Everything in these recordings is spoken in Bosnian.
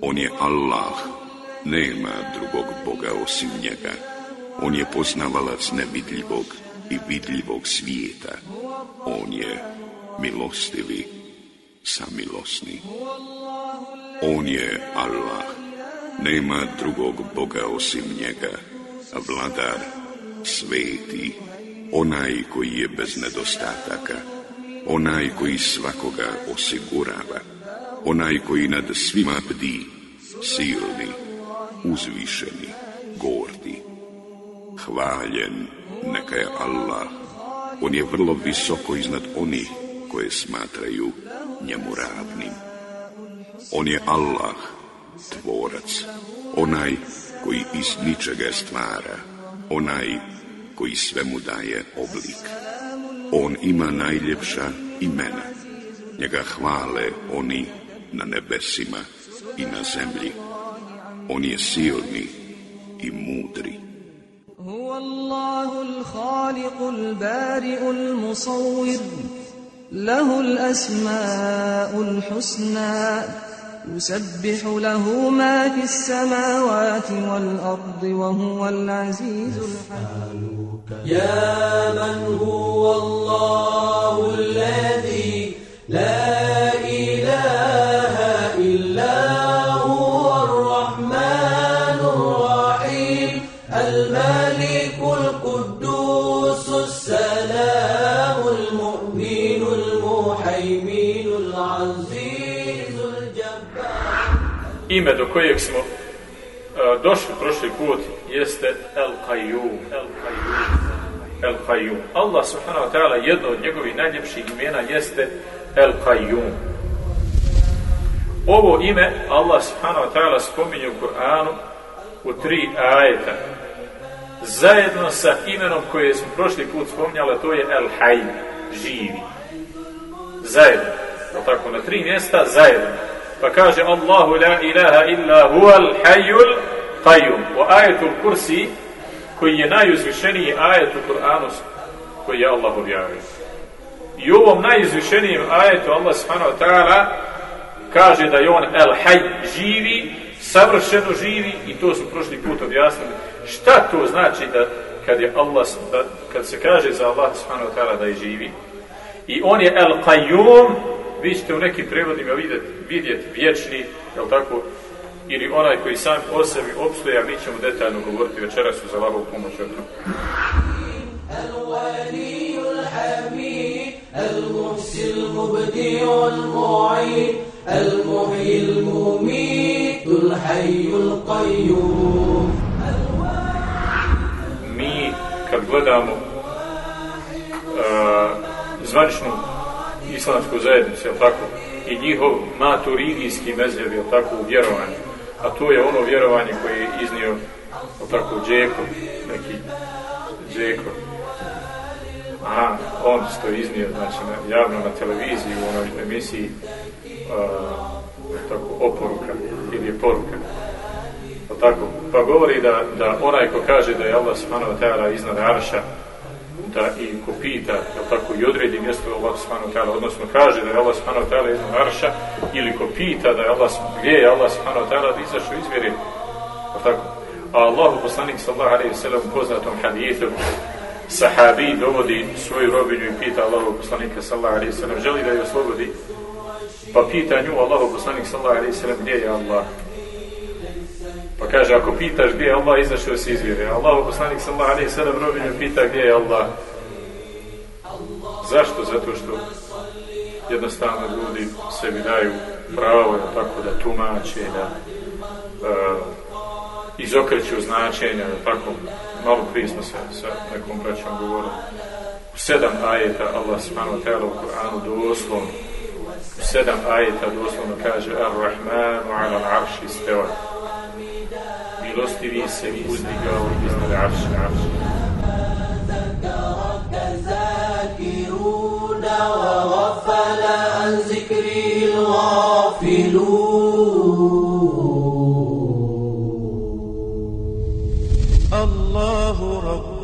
On je Allah, nema drugog Boga osim njega. On je poznavalac nevidljivog i vidljivog svijeta. On je milostivi, samilosni. On je Allah, nema drugog Boga osim njega, vladar, sveti, onaj koji je bez nedostataka, onaj koji svakoga osigurava, onaj koji nad svima bdi, silni, uzvišeni, gordi. Hvaljen, neka je Allah, on je vrlo visoko iznad onih koje smatraju njemu ravnim. On je Allah, tvorac, onaj koji iz ničega stvara, onaj koji svemu daje oblik. On ima najljepša imena. Njega hvale oni na nebesima i na zemlji. On je silni i mudri. هو الله الخالق البارئ المصور له الأسماء الحسنى يسبح له ما في السماوات والأرض وهو العزيز الحكيم يا من هو الله الذي لا إله إلا هو الرحمن الرحيم الملك القدوس السلام المؤمن المحيمن العزيز الجبار ime do kojeg smo uh, došli prošli put jeste El Qayyum. El Qayyum. El Qayyum. Allah subhanahu wa ta'ala jedno od njegovih najljepših imena jeste El Qayyum. Ovo ime Allah subhanahu wa ta'ala spominje u Kur'anu u tri ajeta. Zajedno sa imenom koje smo prošli put spominjali, to je El Hayy, živi. Zajedno. Tako, na tri mjesta zajedno. Pa kaže Allahu la ilaha illa huwal hayyul qayyum. U ajetul kursi koji je najuzvišeniji ajet u Kur'anu koji je Allah objavio. I u ovom najizvišenijem ajetu Allah subhanahu wa ta'ala kaže da je on el hayy živi, savršeno živi i to su prošli put objasnili. Šta to znači da kad je Allah da, kad se kaže za Allah subhanahu wa ta'ala da je živi i on je el qayyum vi ćete u nekim prevodima vidjeti, vidjeti vječni, je tako, ili onaj koji sam o sebi obstoja, mi ćemo detaljno govoriti večeras uz Allahovu pomoć o tom. الولي الحميد المحسي المبدع المعين المحيي المميت الحي القيوم Mi, kad gledamo uh, zvaničnu islamsku zajednicu, je tako, i njihov maturidijski mezheb, je tako, u vjerovanju, a to je ono vjerovanje koje je iznio, je tako, Džeko, neki Džeko, Aha, on što je iznio, znači, na, javno na televiziji, u onoj emisiji, uh, tako, oporuka, ili je poruka, Pa tako, pa govori da, da onaj ko kaže da je Allah subhanahu wa ta'ala iznad arša, da i ko pita, da tako i odredi mjesto Allah subhanahu wa ta'ala, odnosno kaže da je Allah subhanahu wa ta'ala iznad arša, ili ko pita da je Allah, gdje je Allah subhanahu wa ta'ala, da izašao izvjeri, pa tako. A Allahu poslanik sallahu alaihi wa sallam poznatom hadithu, sahabi dovodi svoju robinju i pita Allahu poslanika sallallahu alaihi ve sallam, želi da je oslobodi, pa pita nju Allahu poslanik sallallahu alaihi ve sallam, gdje je Allah? Pa kaže, ako pitaš gdje je Allah, izašao se izvjere. Allahu poslanik sallallahu alaihi sallam, robinju pita gdje je Allah. Zašto? Zato što jednostavno ljudi sebi daju pravo tako da tumače, da uh, izokreću značenja, tako malo prije smo se sa nekom braćom govorili. U sedam ajeta Allah subhanahu ta'ala u Kur'anu doslovno u sedam ajeta doslovno kaže Ar-Rahmanu ala l'arši steva milostivi se uzdigao iznad arša arša. وغفل عن ذكري الغافلون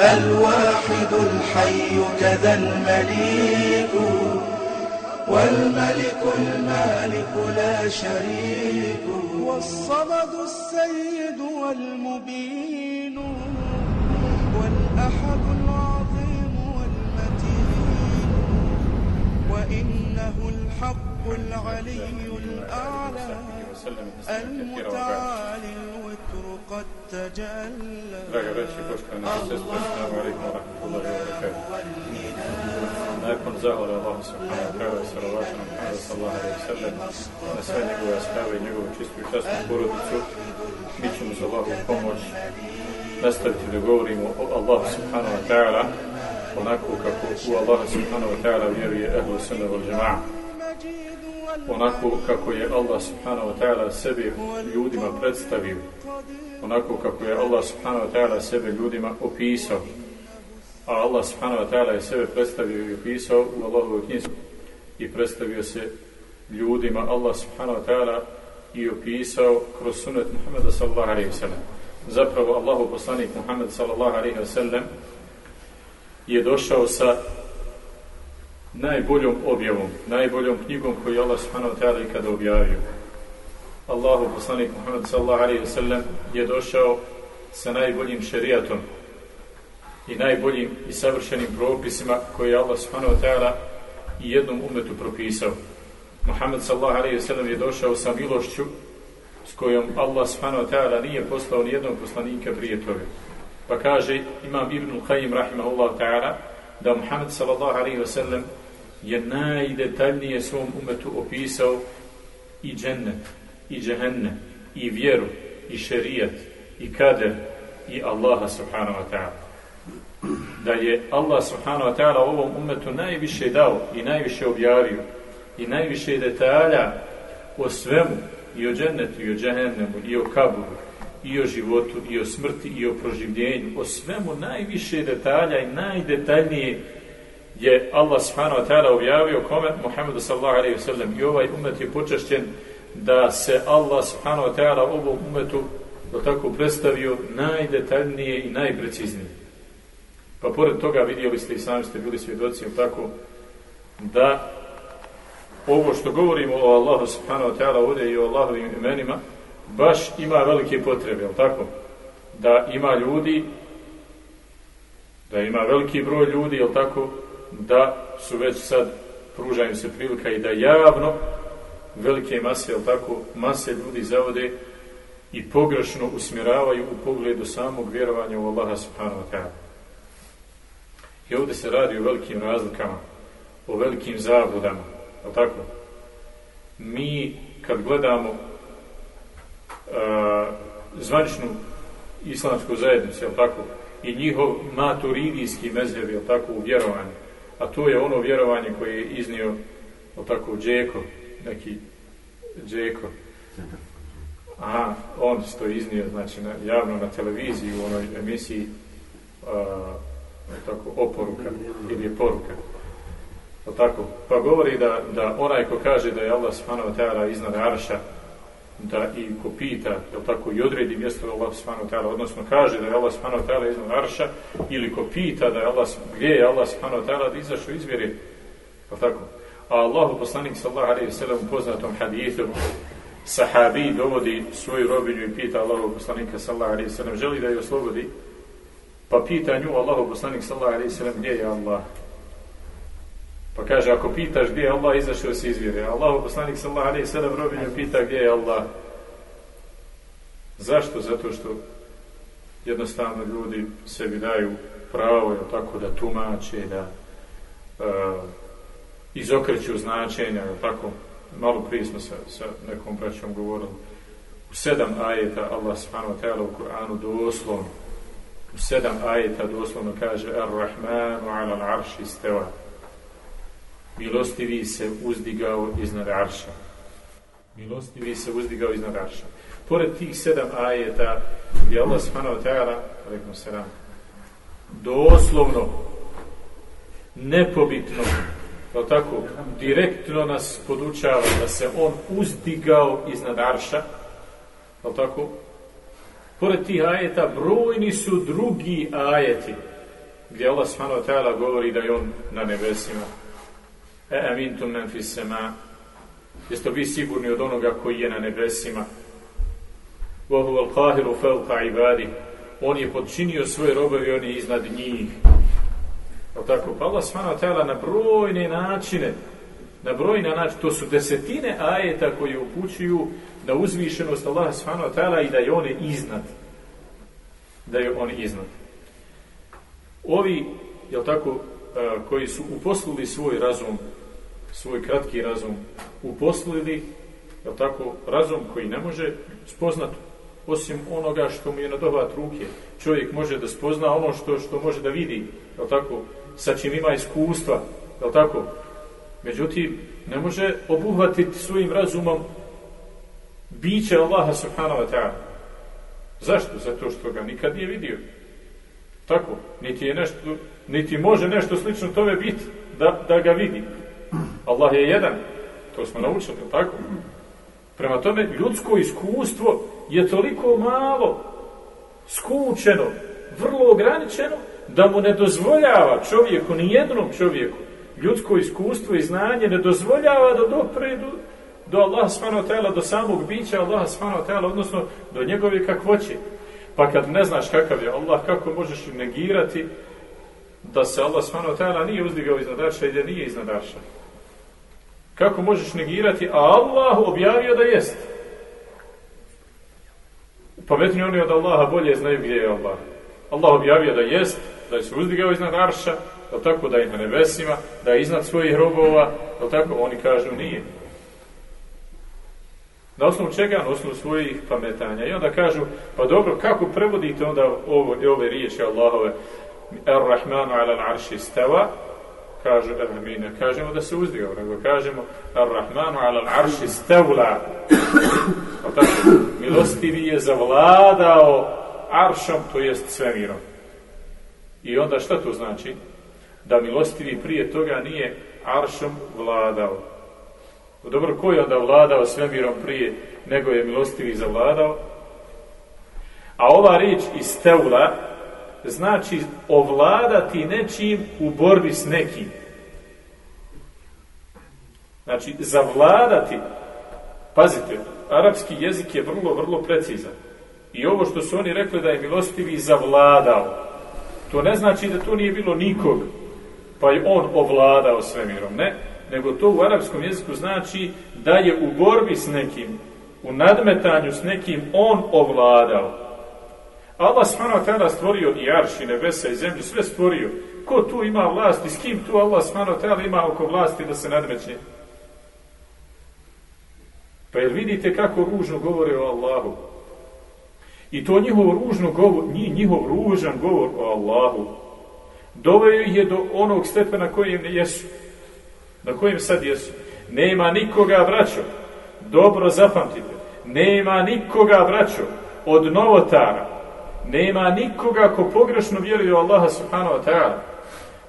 الواحد الحي كذا المليك والملك المالك لا شريك والصمد السيد والمبين والأحد العظيم والمتين وإنه الحق العلي الأعلى المتعالي قد تجلى السلام عليكم ورحمة الله وبركاته نكون زهر الله سبحانه وتعالى صلوات محمد صلى الله عليه وسلم na sve njegove asnave i njegovu čistu i častnu porodicu. Mi ćemo za Allahu pomoć nastaviti da govorimo o Allahu subhanahu wa ta'ala onako kako u Allaha subhanahu wa ta'ala vjeruje ehlu sunna wal jama'a. Onako kako je Allah subhanahu wa ta'ala sebe ljudima predstavio, onako kako je Allah subhanahu wa ta'ala sebe ljudima opisao, a Allah subhanahu wa ta'ala je sebe predstavio i opisao u Allahovoj knjizi i predstavio se ljudima Allah subhanahu wa ta'ala i opisao kroz sunet Muhammeda sallallahu alaihi wa sallam. Zapravo Allahu poslanik Muhammed sallallahu alaihi wa sallam je došao sa najboljom objavom, najboljom knjigom koju je Allah subhanahu wa ta'ala ikada objavio. Allahu poslanik Muhammed sallallahu alaihi wa sallam je došao sa najboljim šerijatom i najboljim i savršenim propisima koje je Allah subhanahu wa ta'ala i jednom umetu propisao. Muhammed sallallahu alaihi wa sallam je došao sa milošću s kojom Allah subhanahu wa ta'ala nije poslao ni jednog poslanika prije toga. Pa kaže Imam Ibn Qayyim rahimahullah ta'ala da Muhammed sallallahu alaihi wa sallam je najdetaljnije svom umetu opisao i džennet, i džehennet, i vjeru, i šerijat, i kader, i Allaha subhanahu wa ta'ala. Da je Allah subhanahu wa ta'ala ovom umetu najviše dao i najviše objavio i najviše detalja o svemu, i o džennetu, i o džehennemu, i o kaburu, i o životu, i o smrti, i o proživljenju, o svemu najviše detalja i najdetaljnije je Allah subhanahu wa ta'ala objavio kome Muhammedu sallallahu alaihi wa sallam i ovaj umet je počešćen da se Allah subhanahu wa ta'ala ovom umetu do tako predstavio najdetaljnije i najpreciznije. Pa pored toga vidjeli ste i sami ste bili svjedoci tako da ovo što govorimo o Allahu subhanahu wa ta'ala ovdje i o Allahovim imenima baš ima velike potrebe, jel tako? Da ima ljudi da ima veliki broj ljudi, jel tako? Da su već sad pružaju se prilika i da javno velike mase, ali tako, mase ljudi zavode i pogrešno usmjeravaju u pogledu samog vjerovanja u Allaha subhanahu wa ta'ala. I ovdje se radi o velikim razlikama, o velikim zavodama, ali tako? Mi, kad gledamo uh, zvaničnu islamsku zajednicu, jel tako, i njihov maturidijski mezheb, jel tako, u vjerovanju, a to je ono vjerovanje koje je iznio o tako Džeko, neki Džeko. Aha, on to iznio, znači, na, javno na televiziji u onoj emisiji a, tako, oporuka ili je poruka. O tako, pa govori da, da onaj ko kaže da je Allah subhanahu wa ta'ala iznad Arša, da i ko pita, jel tako, i odredi mjesto da Allah subhanahu ta'ala, odnosno kaže da je Allah subhanahu ta'ala iznad Arša, ili ko pita da je Allah, gdje je Allah subhanahu ta'ala, da izašao izvjeri, jel tako? A Allahu poslanik sallahu alaihi sallam u poznatom hadithu, sahabi dovodi svoju robinju i pita Allahu poslanika sallahu alaihi sallam, želi da je oslobodi, pa pita nju Allahu poslanik sallahu alaihi sallam, gdje je Allah? Pa kaže, ako pitaš gdje je Allah, izašao se izvjere. Allah, poslanik sallallahu alaihi sallam, robinju pita gdje je Allah. Zašto? Zato što jednostavno ljudi sebi daju pravo, je tako, da tumače, da uh, izokreću značenja, je tako, malo prije smo sa, sa nekom braćom govorili, u sedam ajeta Allah subhanahu wa ta'ala u Kur'anu doslovno, u sedam ajeta doslovno kaže Ar-Rahmanu ala l'arši steva milostivi se uzdigao iznad arša. Milostivi se uzdigao iznad arša. pored tih sedam ajeta, gdje Allah subhanahu wa ta'ala, alaikum salam, doslovno, nepobitno, kao tako, direktno nas podučava da se on uzdigao iznad arša, kao tako, pored tih ajeta, brojni su drugi ajeti, gdje Allah subhanahu wa ta'ala govori da je on na nebesima. E amintum men fis sema. Jeste vi sigurni od onoga koji je na nebesima? Wa huwa al-qahiru fawqa ibadi. On je podčinio svoje robe i on je iznad njih. O tako, pa Allah subhanahu wa ta'ala na brojne načine, na brojne načine, to su desetine ajeta koji upućuju na uzvišenost Allah subhanahu wa ta'ala i da je on iznad. Da je on iznad. Ovi, jel tako, e, koji su uposlili svoj razum, svoj kratki razum, uposlili, jel tako, razum koji ne može spoznat osim onoga što mu je na dobat ruke. Čovjek može da spozna ono što što može da vidi, jel tako, sa čim ima iskustva, jel tako. Međutim, ne može obuhvatiti svojim razumom biće Allaha subhanahu wa ta'ala. Zašto? Zato što ga nikad nije vidio. Tako, niti je nešto, niti može nešto slično tome biti da, da ga vidi. Allah je jedan, to smo naučili, tako? Prema tome, ljudsko iskustvo je toliko malo skučeno, vrlo ograničeno, da mu ne dozvoljava čovjeku, ni jednom čovjeku, ljudsko iskustvo i znanje ne dozvoljava da dopre do, do Allah s.w.t. do samog bića Allah s.w.t. odnosno do njegove kakvoće. Pa kad ne znaš kakav je Allah, kako možeš negirati da se Allah subhanahu wa ta'ala nije uzdigao iznad arša i da nije iznad arša? Kako možeš negirati, a Allah objavio da jest? Pametni oni od Allaha bolje znaju gdje je Allah. Allah objavio da jest, da je se uzdigao iznad arša, da tako da je na nebesima, da je iznad svojih robova, da tako oni kažu nije. Na osnovu čega? Na osnovu svojih pametanja. I onda kažu, pa dobro, kako prevodite onda ovo, ove riječi Allahove? Ar-Rahmanu ala l'arši stava, kažu, evo mi ne kažemo da se uzdigao, nego kažemo Ar-Rahmanu ala l'arši stavla. Tako, milostivi je zavladao aršom, to jest svemirom. I onda šta to znači? Da milostivi prije toga nije aršom vladao. Dobro, ko je onda vladao svemirom prije nego je milostivi zavladao? A ova riječ iz teula znači ovladati nečim u borbi s nekim. Znači, zavladati, pazite, arapski jezik je vrlo, vrlo precizan. I ovo što su oni rekli da je milostivi zavladao, to ne znači da to nije bilo nikog, pa je on ovladao svemirom, ne? nego to u arapskom jeziku znači da je u borbi s nekim, u nadmetanju s nekim, on ovladao. Allah subhanahu wa ta'ala stvorio i arš i nebesa i zemlju, sve stvorio. Ko tu ima vlast i s kim tu Allah subhanahu wa ta'ala ima oko vlasti da se nadmeće? Pa jel vidite kako ružno govore o Allahu? I to njihov ružno govor, njihov ružan govor o Allahu, doveo je do onog stepena kojem jesu na kojem sad jesu. Nema nikoga, braćo, dobro zapamtite, nema nikoga, braćo, od novotara, nema nikoga ko pogrešno vjeruje u Allaha subhanahu wa ta'ala,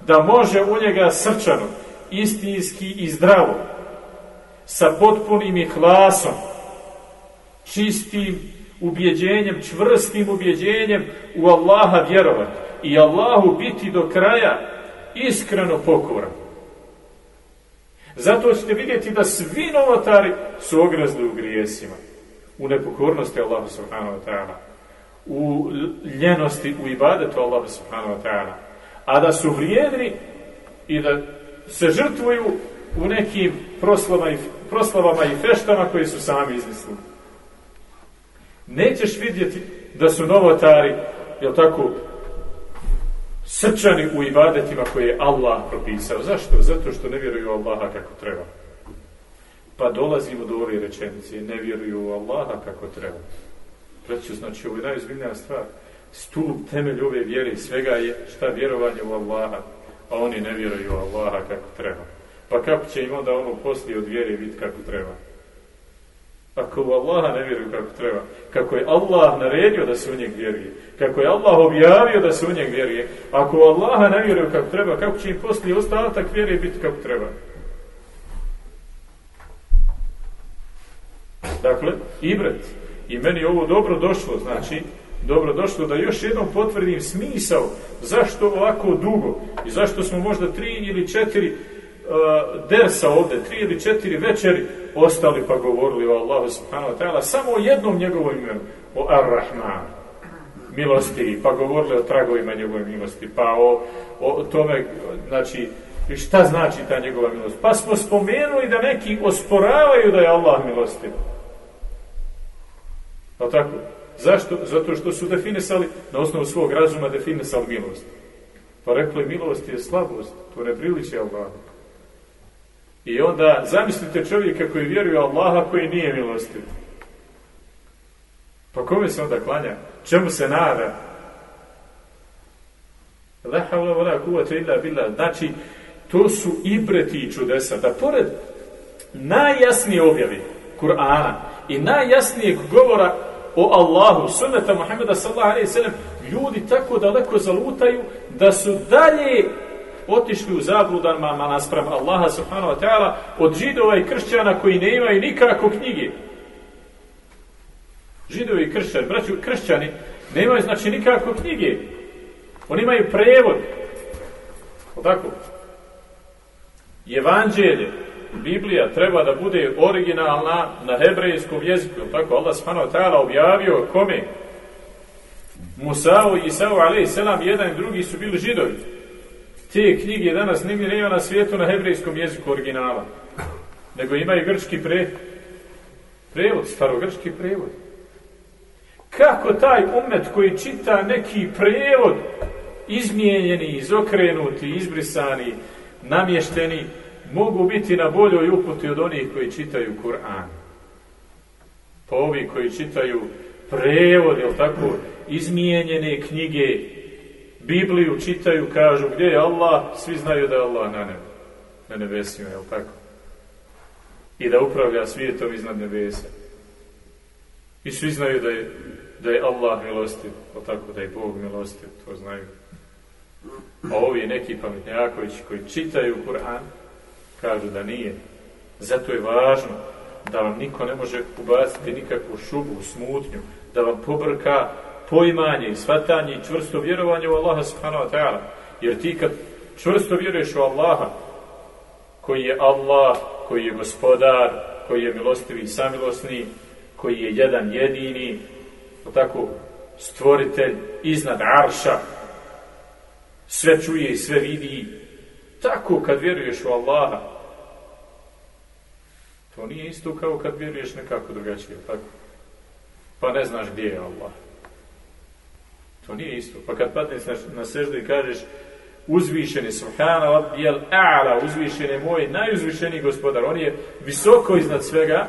da može u njega srčano, istinski i zdravo, sa potpunim ihlasom, čistim ubjeđenjem, čvrstim ubjeđenjem u Allaha vjerovati i Allahu biti do kraja iskreno pokoran. Zato ćete vidjeti da svi novotari su ogrezli u grijesima, u nepokornosti Allahu subhanahu wa ta'ala, u ljenosti, u ibadetu Allaha subhanahu wa ta'ala, a da su vrijedni i da se žrtvuju u nekim proslava i, proslavama i feštama koje su sami izmislili. Nećeš vidjeti da su novotari, jel tako, srčani u ibadetima koje je Allah propisao. Zašto? Zato što ne vjeruju u Allaha kako treba. Pa dolazimo do ove rečenice, ne vjeruju u Allaha kako treba. Preću, znači, ovo je najizbiljnija stvar. Stup, temelj ove vjere svega je šta vjerovanje u Allaha, a oni ne vjeruju u Allaha kako treba. Pa kako će im onda ono poslije od vjere biti kako treba? Ako u Allaha ne vjeruju kako treba, kako je Allah naredio da se u njeg vjeruje, kako je Allah objavio da se u njeg vjeruje, ako u Allaha ne vjeruju kako treba, kako će im poslije ostatak vjere biti kako treba? Dakle, ibret. I meni ovo dobro došlo, znači, dobro došlo da još jednom potvrdim smisao zašto ovako dugo i zašto smo možda tri ili četiri uh, dersa ovde, tri ili četiri večeri ostali pa govorili o Allahu subhanahu wa ta'ala samo o jednom njegovom imenu, o Ar-Rahman milosti, pa govorili o tragovima njegove milosti, pa o, o tome, znači, šta znači ta njegova milost. Pa smo spomenuli da neki osporavaju da je Allah milostiv. Pa tako? Zašto? Zato što su definisali, na osnovu svog razuma definisali milost. Pa rekli, milost je slabost, to ne priliče Allah. I onda zamislite čovjeka koji vjeruje Allaha koji nije milostiv. Pa kome se onda klanja? Čemu se nada? La havla wala kuvata illa billah. Znači, to su ibreti i čudesa. Da pored najjasnije objavi Kur'ana i najjasnijeg govora o Allahu, sunneta Muhammeda sallallahu alaihi sallam, ljudi tako daleko zalutaju da su dalje otišli u zabludanma naspram Allaha subhanahu wa ta'ala od židova i kršćana koji ne imaju nikako knjige. Židovi i kršćani, braću kršćani, ne imaju znači nikako knjige. Oni imaju prevod. O tako? Evanđelje, Biblija treba da bude originalna na hebrejskom jeziku. Tako Allah subhanahu wa ta'ala objavio kome? Musao i Isa'u alaih selam, jedan i drugi su bili židovi. Te knjige danas nigdje nema na svijetu na hebrejskom jeziku originala. Nego imaju grčki pre, prevod, starogrčki prevod. Kako taj umet koji čita neki prevod izmijenjeni, izokrenuti, izbrisani, namješteni, mogu biti na boljoj uputi od onih koji čitaju Kur'an. Pa ovi koji čitaju prevod, jel tako, izmijenjene knjige, Bibliju čitaju, kažu gdje je Allah, svi znaju da je Allah na nebu, na nebesima, jel tako? I da upravlja svijetom iznad nebesa. I svi znaju da je, da je Allah milostiv, jel tako, da je Bog milostiv, to znaju. A ovi neki pametnjakovići koji čitaju Kur'an, kažu da nije. Zato je važno da vam niko ne može ubaciti nikakvu šubu, smutnju, da vam pobrka poimanje i svatanje i čvrsto vjerovanje u Allaha subhanahu wa ta'ala. Jer ti kad čvrsto vjeruješ u Allaha, koji je Allah, koji je gospodar, koji je milostivi i samilosni, koji je jedan jedini, tako stvoritelj iznad arša, sve čuje i sve vidi, tako kad vjeruješ u Allaha, to nije isto kao kad vjeruješ nekako drugačije, tako? Pa ne znaš gdje je Allah. To nije isto. Pa kad padneš na, na seždu i kažeš uzvišeni subhana rabbijel a'la, uzvišeni moj najuzvišeniji gospodar, on je visoko iznad svega,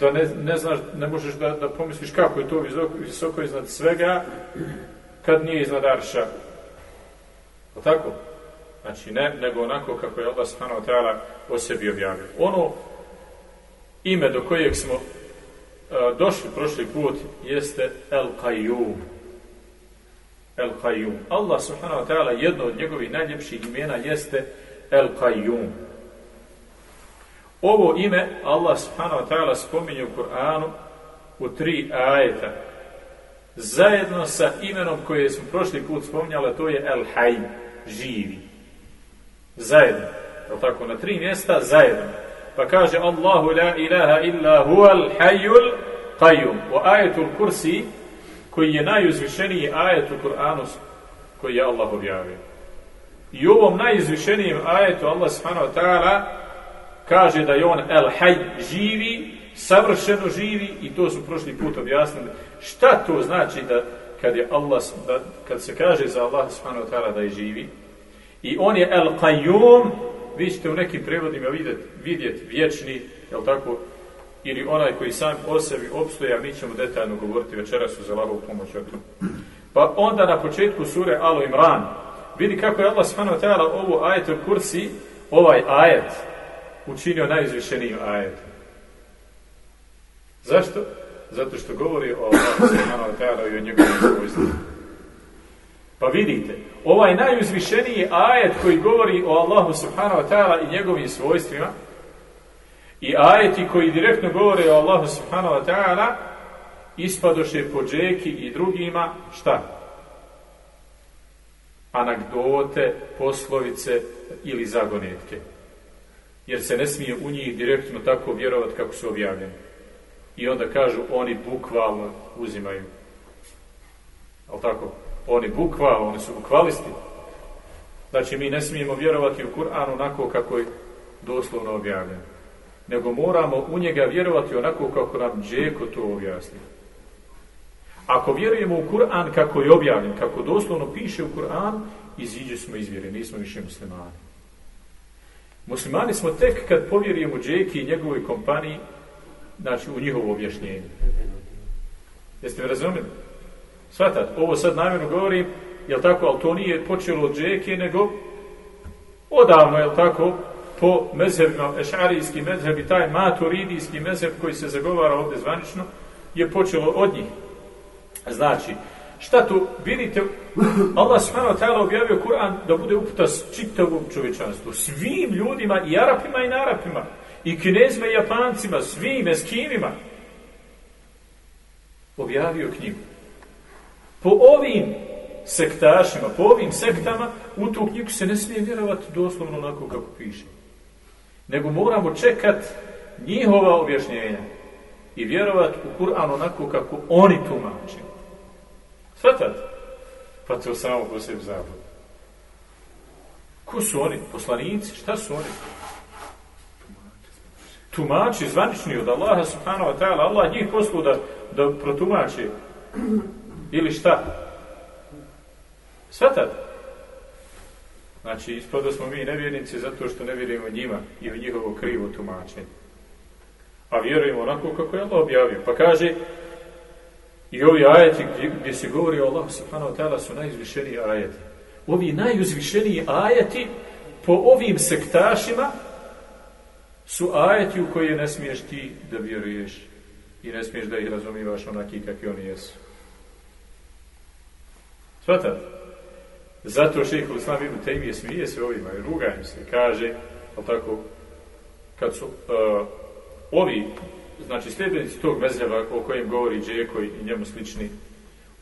da ne, ne znaš, ne možeš da, da pomisliš kako je to visoko, visoko iznad svega, kad nije iznad arša. O tako? Znači, ne, nego onako kako je Allah subhanahu wa ta'ala o sebi objavio. Ono ime do kojeg smo e, došli prošli put jeste El Qayyum. El Qayyum. Allah subhanahu wa ta'ala jedno od njegovih najljepših imena jeste El Qayyum. Ovo ime Allah subhanahu wa ta'ala spominje u Kur'anu u tri ajeta zajedno sa imenom koje smo prošli put spominjali, to je El Hayy, živi. Zajedno. Je tako? Na tri mjesta zajedno. Pa kaže Allahu la ilaha illa huval hayyul qayyum. U ajetul kursi, koji je najuzvišeniji ajet u Kur'anu koji je Allah objavio. I u ovom najizvišenijem ajetu Allah subhanahu wa ta'ala kaže da je on el haj živi, savršeno živi i to su prošli put objasnili. Šta to znači da kad je Allah da, kad se kaže za Allah subhanahu wa ta'ala da je živi i on je el qayyum vi ćete u nekim prevodima vidjeti, vidjet vječni, je tako, ili onaj koji sam o sebi obstoje, a mi ćemo detaljno govoriti večeras uz Allahovu pomoć o tom. Pa onda na početku sure Alo Imran, vidi kako je Allah subhanahu wa ta'ala ovu ajetu kursi, ovaj ajet, učinio najizvišenijim ajetom. Zašto? Zato što govori o Allah subhanahu wa ta'ala i o njegovom svojstvu. Pa vidite, ovaj najuzvišeniji ajet koji govori o Allahu subhanahu wa ta'ala i njegovim svojstvima i ajeti koji direktno govore o Allahu subhanahu wa ta'ala ispadoše po džeki i drugima šta? Anagdote, poslovice ili zagonetke. Jer se ne smije u njih direktno tako vjerovati kako su objavljeni. I onda kažu, oni bukvalno uzimaju. Ali tako? Oni bukvalno, oni su bukvalisti. Znači, mi ne smijemo vjerovati u Kur'an onako kako je doslovno objavljen. Nego moramo u njega vjerovati onako kako nam džeko to objasni. Ako vjerujemo u Kur'an kako je objavljen, kako doslovno piše u Kur'an, iziđe smo izvjeri, nismo više muslimani. Muslimani smo tek kad povjerujemo džeki i njegovoj kompaniji, znači u njihovo objašnjenje. Jeste mi razumili? Svatat, ovo sad namjerno govorim, jel tako, ali to nije počelo od džeke, nego odavno, jel tako, po mezhebima, ešarijski mezheb i taj maturidijski mezheb koji se zagovara ovdje zvanično, je počelo od njih. Znači, šta tu, vidite, Allah subhanahu wa ta'ala objavio Kur'an da bude uputa čitavom čovječanstvu, svim ljudima, i Arapima i Narapima, i Kinezima i Japancima, svim Eskimima, objavio knjigu. Po ovim sektašima, po ovim sektama, u tu knjigu se ne smije vjerovati doslovno onako kako piše. Nego moramo čekat njihova objašnjenja i vjerovati u Kur'an onako kako oni tumače. Svatate? Pa to samo po sebi zabud. Ko su oni? Poslanici? Šta su oni? Tumači, zvanični od Allaha subhanahu wa ta'ala. Allah njih poslu da, da protumači. Ili šta? Svatate? Znači, ispada smo mi nevjernici zato što ne vjerujemo njima i u njihovo krivo tumačenje. A vjerujemo onako kako je Allah objavio. Pa kaže, I ovi ajeti gdje, gdje se govori o Allahu subhanahu wa ta'ala su najuzvišeniji ajeti. Ovi najuzvišeniji ajeti po ovim sektašima su ajeti u koje ne smiješ ti da vjeruješ i ne smiješ da ih razumivaš onaki kakvi oni jesu. Svatate? Zato šeho Islam ibn Tejmije smije se ovima i rugajem se. Kaže, ali tako, kad su uh, ovi znači sljedbenici tog mezljava o kojem govori Džeko i njemu slični,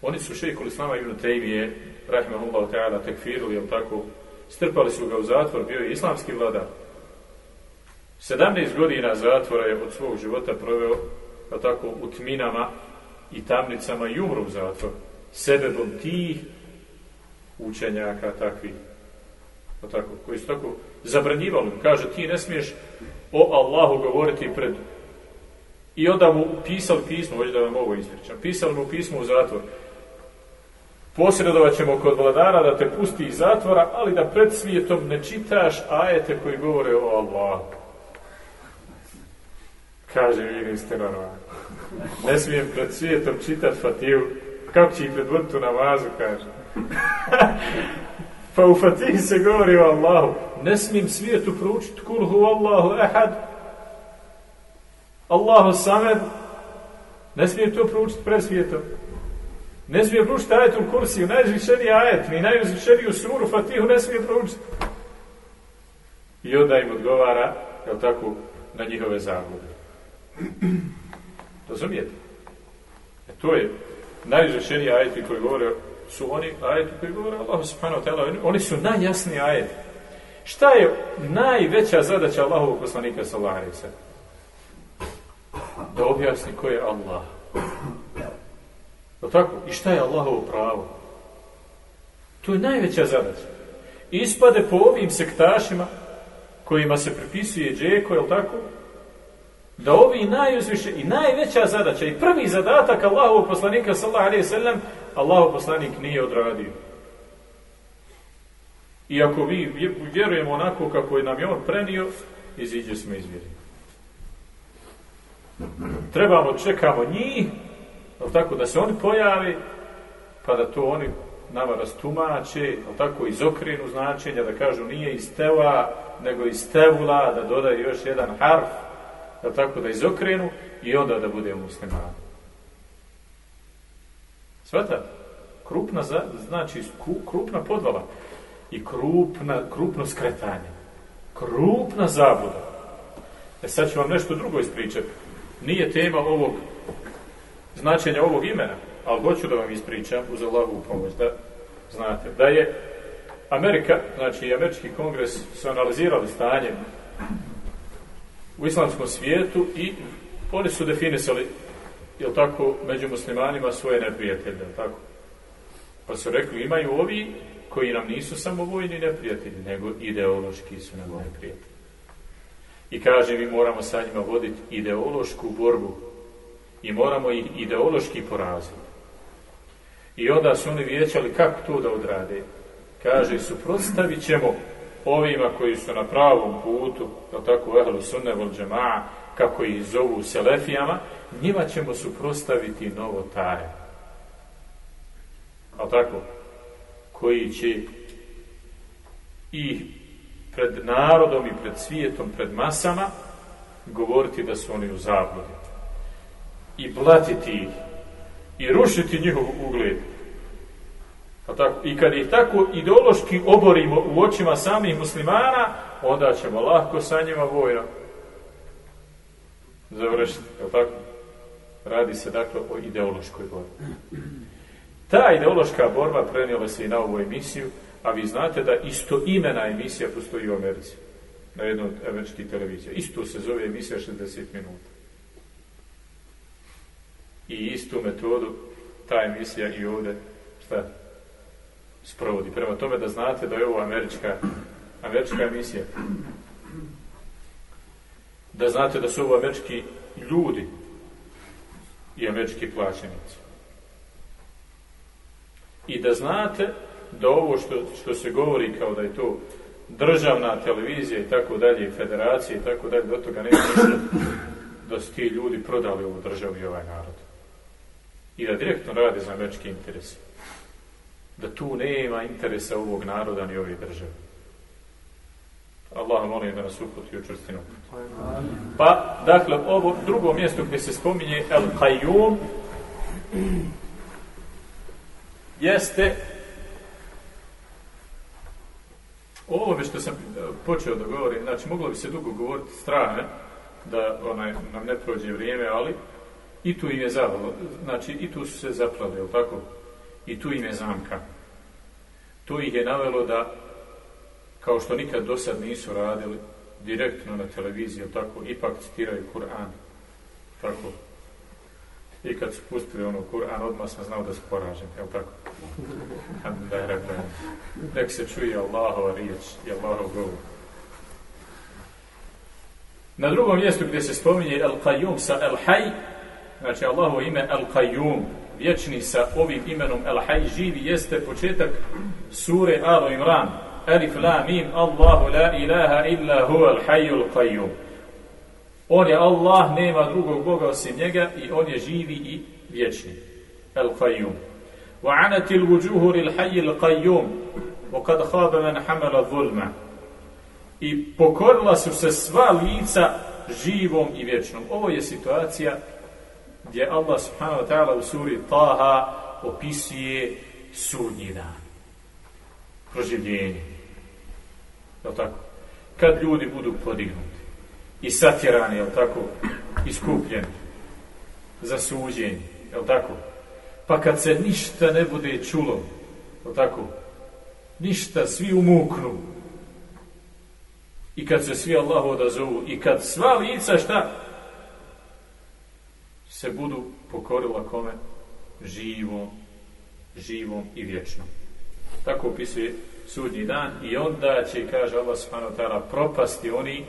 oni su šeho Islama ibn Tejmije, rahimahullahu ta'ala, tekfirili, ali tako, strpali su ga u zatvor, bio je islamski vladar. 17 godina zatvora je od svog života proveo, jel tako, u tminama i tamnicama i umru u zatvor. Sebebom tih učenjaka takvi o tako, koji su tako zabranjivali. Kaže, ti ne smiješ o Allahu govoriti pred I onda mu pisali pismo, hoće da vam ovo ispričam, pisali mu pismo u zatvor. Posredovat ćemo kod vladara da te pusti iz zatvora, ali da pred svijetom ne čitaš ajete koji govore o Allahu. Kaže, vi niste normalni. Ne smijem pred svijetom čitat Fatiju. Kako će ih predvoditi u namazu, kaže pa u Fatiji se govori o Allahu. Ne smijem svijetu proučiti kulhu Allahu ehad, Allahu samed, ne smijem to proučiti pred svijetom. Ne smije proučiti ajetu u kursi, u najzvišeniji ajet, ni najzvišeniju suru Fatihu ne smije proučiti. I onda im odgovara, jel tako, na njihove zagode. Razumijete? E to je najzvišeniji ajet koji govore, su oni ajeti koji govore Allah subhanahu wa ta'ala, oni su najjasniji ajeti. Šta je najveća zadaća Allahovog poslanika sallallahu alejhi ve sellem? da objasni ko je Allah. Je tako? I šta je Allahovo pravo? To je najveća zadaća. Ispade po ovim sektašima kojima se prepisuje džeko, je tako? Da ovi najuzviše i najveća zadaća i prvi zadatak Allahovog poslanika sallallahu alejhi ve sellem Allahov poslanik nije odradio. I ako vi vjerujemo onako kako je nam je on prenio, iziđe smo iz vjeri. trebamo, čekamo njih, tako, da se oni pojavi, pa da to oni nama rastumače, tako, izokrenu značenja, da kažu nije iz teva, nego iz tevula, da dodaju još jedan harf, da tako, da izokrenu, i onda da budemo muslimani. Svatate? Krupna, za, znači krupna podvala i krupna, krupno skretanje. Krupna zabuda. E sad ću vam nešto drugo ispričati. Nije tema ovog značenja ovog imena, ali hoću da vam ispričam uz Allahovu pomoć, da znate. Da je Amerika, znači američki kongres, su analizirali stanje u islamskom svijetu i oni su definisali, jel tako, među muslimanima svoje neprijatelje, jel tako? Pa su rekli, imaju ovi koji nam nisu samo vojni neprijatelji, nego ideološki su nam neprijatelji. I kaže, mi moramo sa njima voditi ideološku borbu i moramo ih ideološki poraziti. I onda su oni vijećali kako to da odrade. Kaže, suprotstavit ćemo ovima koji su na pravom putu, kao tako ehlu sunne vol džema'a, kako ih zovu selefijama, njima ćemo suprostaviti novotare. Kao tako? Koji će i pred narodom i pred svijetom, pred masama, govoriti da su oni u zabludi. I blatiti ih. I rušiti njihov ugled. Pa tako, I kad ih tako ideološki oborimo u očima samih muslimana, onda ćemo lahko sa njima vojno završiti. Je tako? Radi se dakle o ideološkoj borbi. Ta ideološka borba prenijela se i na ovu emisiju, a vi znate da isto imena emisija postoji u Americi. Na jednoj od američkih televizija. Isto se zove emisija 60 minuta. I istu metodu ta emisija i ovde šta sprovodi. Prema tome da znate da je ovo američka, američka emisija. Da znate da su ovo američki ljudi i američki plaćenici. I da znate da ovo što, što se govori kao da je to državna televizija i tako dalje, federacija i tako dalje, do toga nema ništa da su ti ljudi prodali ovu državu i ovaj narod. I da direktno rade za američki interesi da tu nema interesa ovog naroda ni ove države. Allah molim da nas uputi u čvrstinu. Pa, dakle, ovo drugo mjesto gdje se spominje El Qayyum jeste ovo što sam e, počeo da govorim, znači moglo bi se dugo govoriti strane, da onaj, nam ne prođe vrijeme, ali i tu im je zavalo, znači i tu su se zaplali, je tako? I tu im je zamka. To ih je navelo da, kao što nikad do sad nisu radili, direktno na televiziji, tako, ipak citiraju Kur'an. Tako. I kad su pustili ono Kur'an, odmah sam znao da su poražen, jel tako? Da je rekao, nek se čuje Allahova riječ i Allahov govor. Na drugom mjestu gdje se spominje Al-Qayyum sa Al-Hay, znači Allahovo ime Al-Qayyum, vječni sa ovim imenom El Hayy živi jeste početak sure Al Imran. Alif La Mim Allahu La Ilaha Illa Hu El Hayul Qayyum. On je Allah, nema drugog Boga osim njega i on je živi i vječni. El Qayyum. Wa anatil wujuhu lil hayyil qayyum. Wa kad khaba man hamala zulma i pokorila su se sva lica živom i vječnom. Ovo je situacija gdje Allah subhanahu wa ta'ala u suri Taha opisuje sudnji dan. Proživljenje. Je tako? Kad ljudi budu podignuti i satjerani, je tako? Iskupljeni za suđenje. Je tako? Pa kad se ništa ne bude čulo, je tako? Ništa, svi umuknu. I kad se svi Allahu odazovu i kad sva lica šta? Se budu pokorila kome? Živom, živom i vječnom. Tako opisuje sudnji dan i onda će, kaže Allah subhanahu wa ta'ala, propasti oni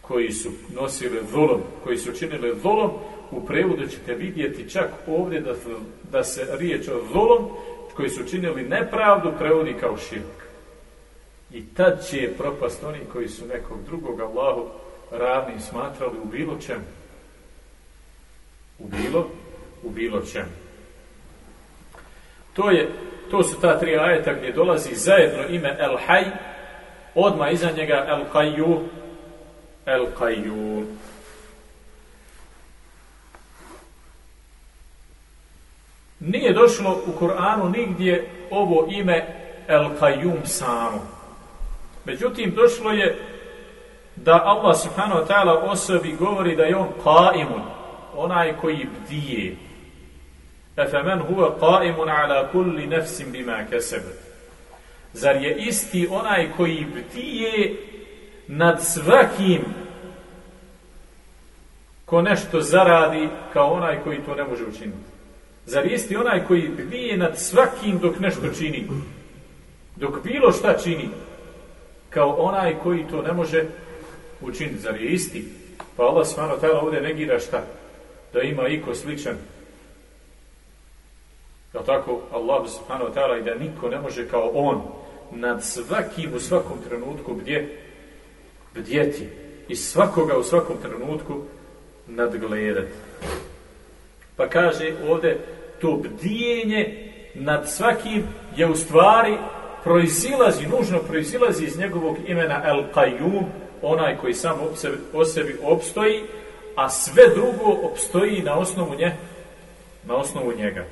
koji su nosili volom, koji su činili volom, u prevodu ćete vidjeti čak ovdje da, da se riječ o volom, koji su činili nepravdu, prevodi kao širk. I tad će propast oni koji su nekog drugog Allahu ravnim smatrali u bilo čemu u bilo, u bilo čemu. To, je, to su ta tri ajeta gdje dolazi zajedno ime El Haj, odmah iza njega El Kaju, El Kaju. Nije došlo u Koranu nigdje ovo ime El Kajum samo. Međutim, došlo je da Allah subhanahu wa ta'ala osobi govori da je on kaimun onaj koji bdije. Efe huwa qaimun ala kulli nefsim bima kesebet. Zar je isti onaj koji bdije nad svakim ko nešto zaradi kao onaj koji to ne može učiniti? Zar isti onaj koji bdije nad svakim dok nešto čini? Dok bilo šta čini, kao onaj koji to ne može učiniti. Zar je isti? Pa Allah svano ovdje negira šta? Da ima iko sličan. Kao tako Allah subhanahu wa ta'ala i da niko ne može kao on nad svakim u svakom trenutku gdje bdjeti i svakoga u svakom trenutku nadgledati. Pa kaže ovdje to bdijenje nad svakim je u stvari proizilazi, nužno proizilazi iz njegovog imena El Qayyum, onaj koji sam o sebi, o sebi opstoji, a sve drugo opstoji na osnovu nje, na osnovu njega.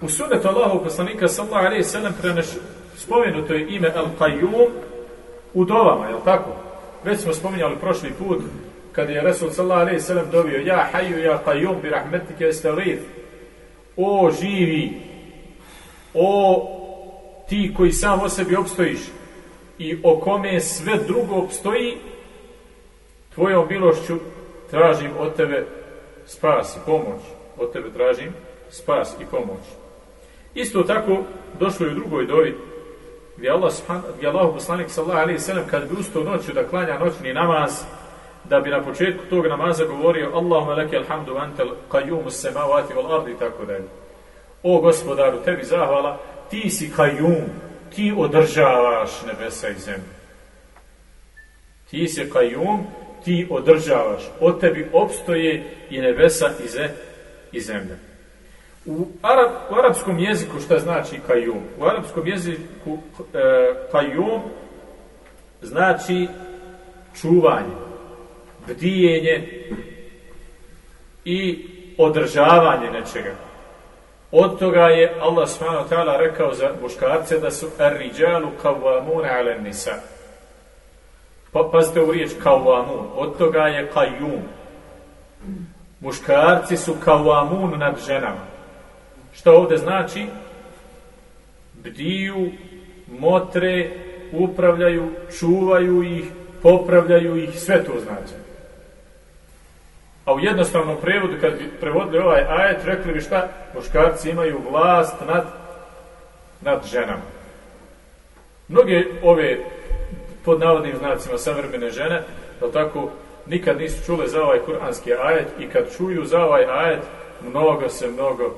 U sunetu Allahu poslanika sallallahu alejhi ve sellem preneš spomenuto je ime El Qayyum u dovama, je tako? Već smo spominjali prošli put kad je Resul sallallahu alejhi ve sellem dovio ja hayyu ja qayyum bi rahmetike estaghith. O živi o ti koji sam o sebi opstojiš i o kome sve drugo opstoji, tvojom milošću tražim od tebe spas i pomoć. Od tebe tražim spas i pomoć. Isto tako došlo je u drugoj dovi gdje Allah, gdje Allah poslanik sallallahu alaihi sallam kad bi ustao noću da klanja noćni namaz da bi na početku tog namaza govorio Allahumma leke alhamdu antel qajumu semavati wal ardi tako dalje. O gospodaru, tebi zahvala, ti si kajum, ti održavaš nebesa i zemlju. Ti si kajum, ti održavaš. Od tebi opstoje i nebesa e- i, ze, i zemlja. U, arab, u arapskom jeziku šta znači kajum? U arapskom jeziku e, kajum znači čuvanje, bdijenje i održavanje nečega. Od toga je Allah subhanahu wa ta'ala rekao za muškarce da su ar-rijalu qawwamuna 'ala nisa' Pa pazite u riječ kavamun, Od toga je kajum. Muškarci su kavamun nad ženama. Što ovdje znači? Bdiju, motre, upravljaju, čuvaju ih, popravljaju ih, sve to znači. A u jednostavnom prevodu, kad bi prevodili ovaj ajet, rekli bi šta? Muškarci imaju vlast nad, nad ženama. Mnoge ove, pod navodnim znacima, savremene žene, da tako, nikad nisu čule za ovaj kuranski ajet i kad čuju za ovaj ajet, mnogo se, mnogo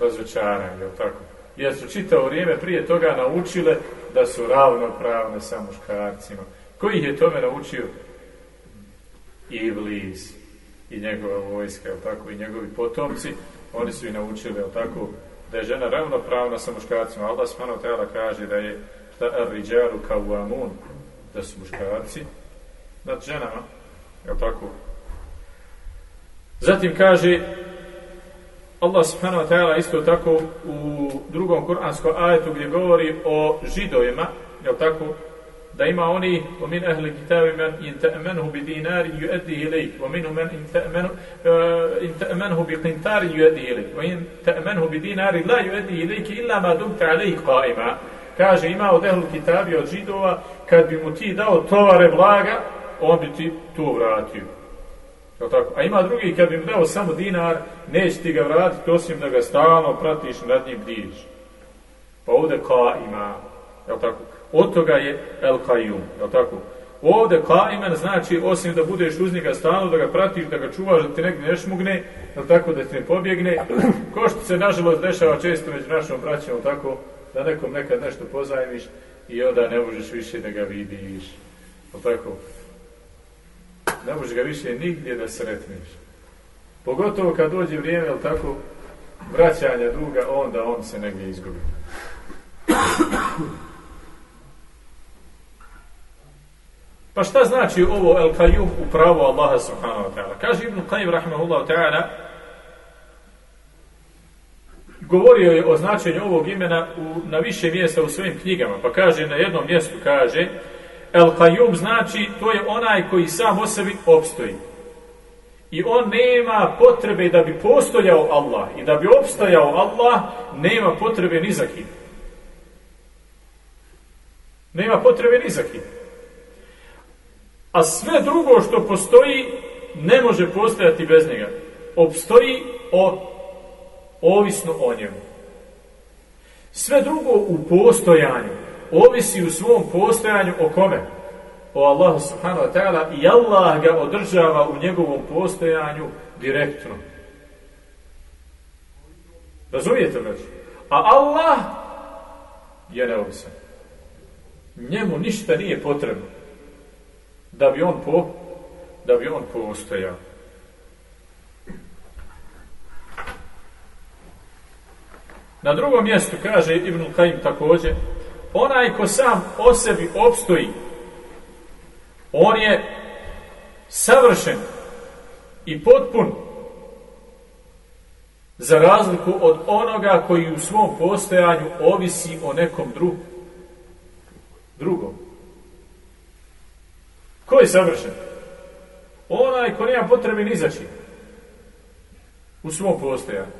razvećaraju, je tako? Jer su čitao vrijeme prije toga naučile da su ravnopravne sa muškarcima. Koji je tome naučio? Iblis i njegova vojska, je tako, i njegovi potomci, oni su i naučili, je tako, da je žena ravnopravna sa muškarcima. Allah smano tela kaže da je da ar-riđaru kao amun, da su muškarci nad ženama, je tako. Zatim kaže Allah subhanahu wa ta'ala isto tako u drugom kuranskom ajetu gdje govori o židovima, je tako, da ima oni wa min ahli kitabi man in ta'manuhu bi dinarin yu'addi ilayk wa minhum man in ta'manu uh, eh, in ta'manuhu bi la yu'addi ilayk wa in ta'manuhu bi dinarin la kaže ima od ehlu kitabi od židova kad bi mu ti dao tovare blaga on bi ti to vratio tako? A ima drugi, kad bi mu dao samo dinar, neće ti ga vratiti, osim da ga stalno pratiš, nad njim bdiš. Pa ovdje ka ima, je tako? Od toga je El kajum, je tako? Ovdje kaimen znači osim da budeš uz njega stalno, da ga pratiš, da ga čuvaš, da ti negdje ne šmugne, je tako da ti ne pobjegne. Ko što se nažalost dešava često među našom braćom, tako da nekom nekad nešto pozajmiš i onda ne možeš više da ga vidiš. O tako? Ne možeš ga više nigdje da sretniš. Pogotovo kad dođe vrijeme, jel tako, vraćanja duga, onda on se negdje izgubi. Pa šta znači ovo El Qayyum u pravu Allaha subhanahu wa ta'ala? Kaže Ibn Qayyim rahimahullahu ta'ala govorio je o značenju ovog imena u, na više mjesta u svojim knjigama, pa kaže na jednom mjestu kaže El Qayyum znači to je onaj koji sam o sebi opstoji. I on nema potrebe da bi postojao Allah i da bi opstajao Allah, nema potrebe ni za kim. Nema potrebe ni za kim. A sve drugo što postoji ne može postojati bez njega. Opstoji o, ovisno o njemu. Sve drugo u postojanju ovisi u svom postojanju o kome? O Allahu subhanahu wa ta'ala i Allah ga održava u njegovom postojanju direktno. Razumijete već? A Allah je neovisan. Njemu ništa nije potrebno da bi on po da bi on postojao. Na drugom mjestu kaže Ibn Kajim također onaj ko sam o sebi opstoji on je savršen i potpun za razliku od onoga koji u svom postojanju ovisi o nekom drugom. Drugom. Ko je savršen? Onaj ko nema potrebe ni za čim. U svom postojanju.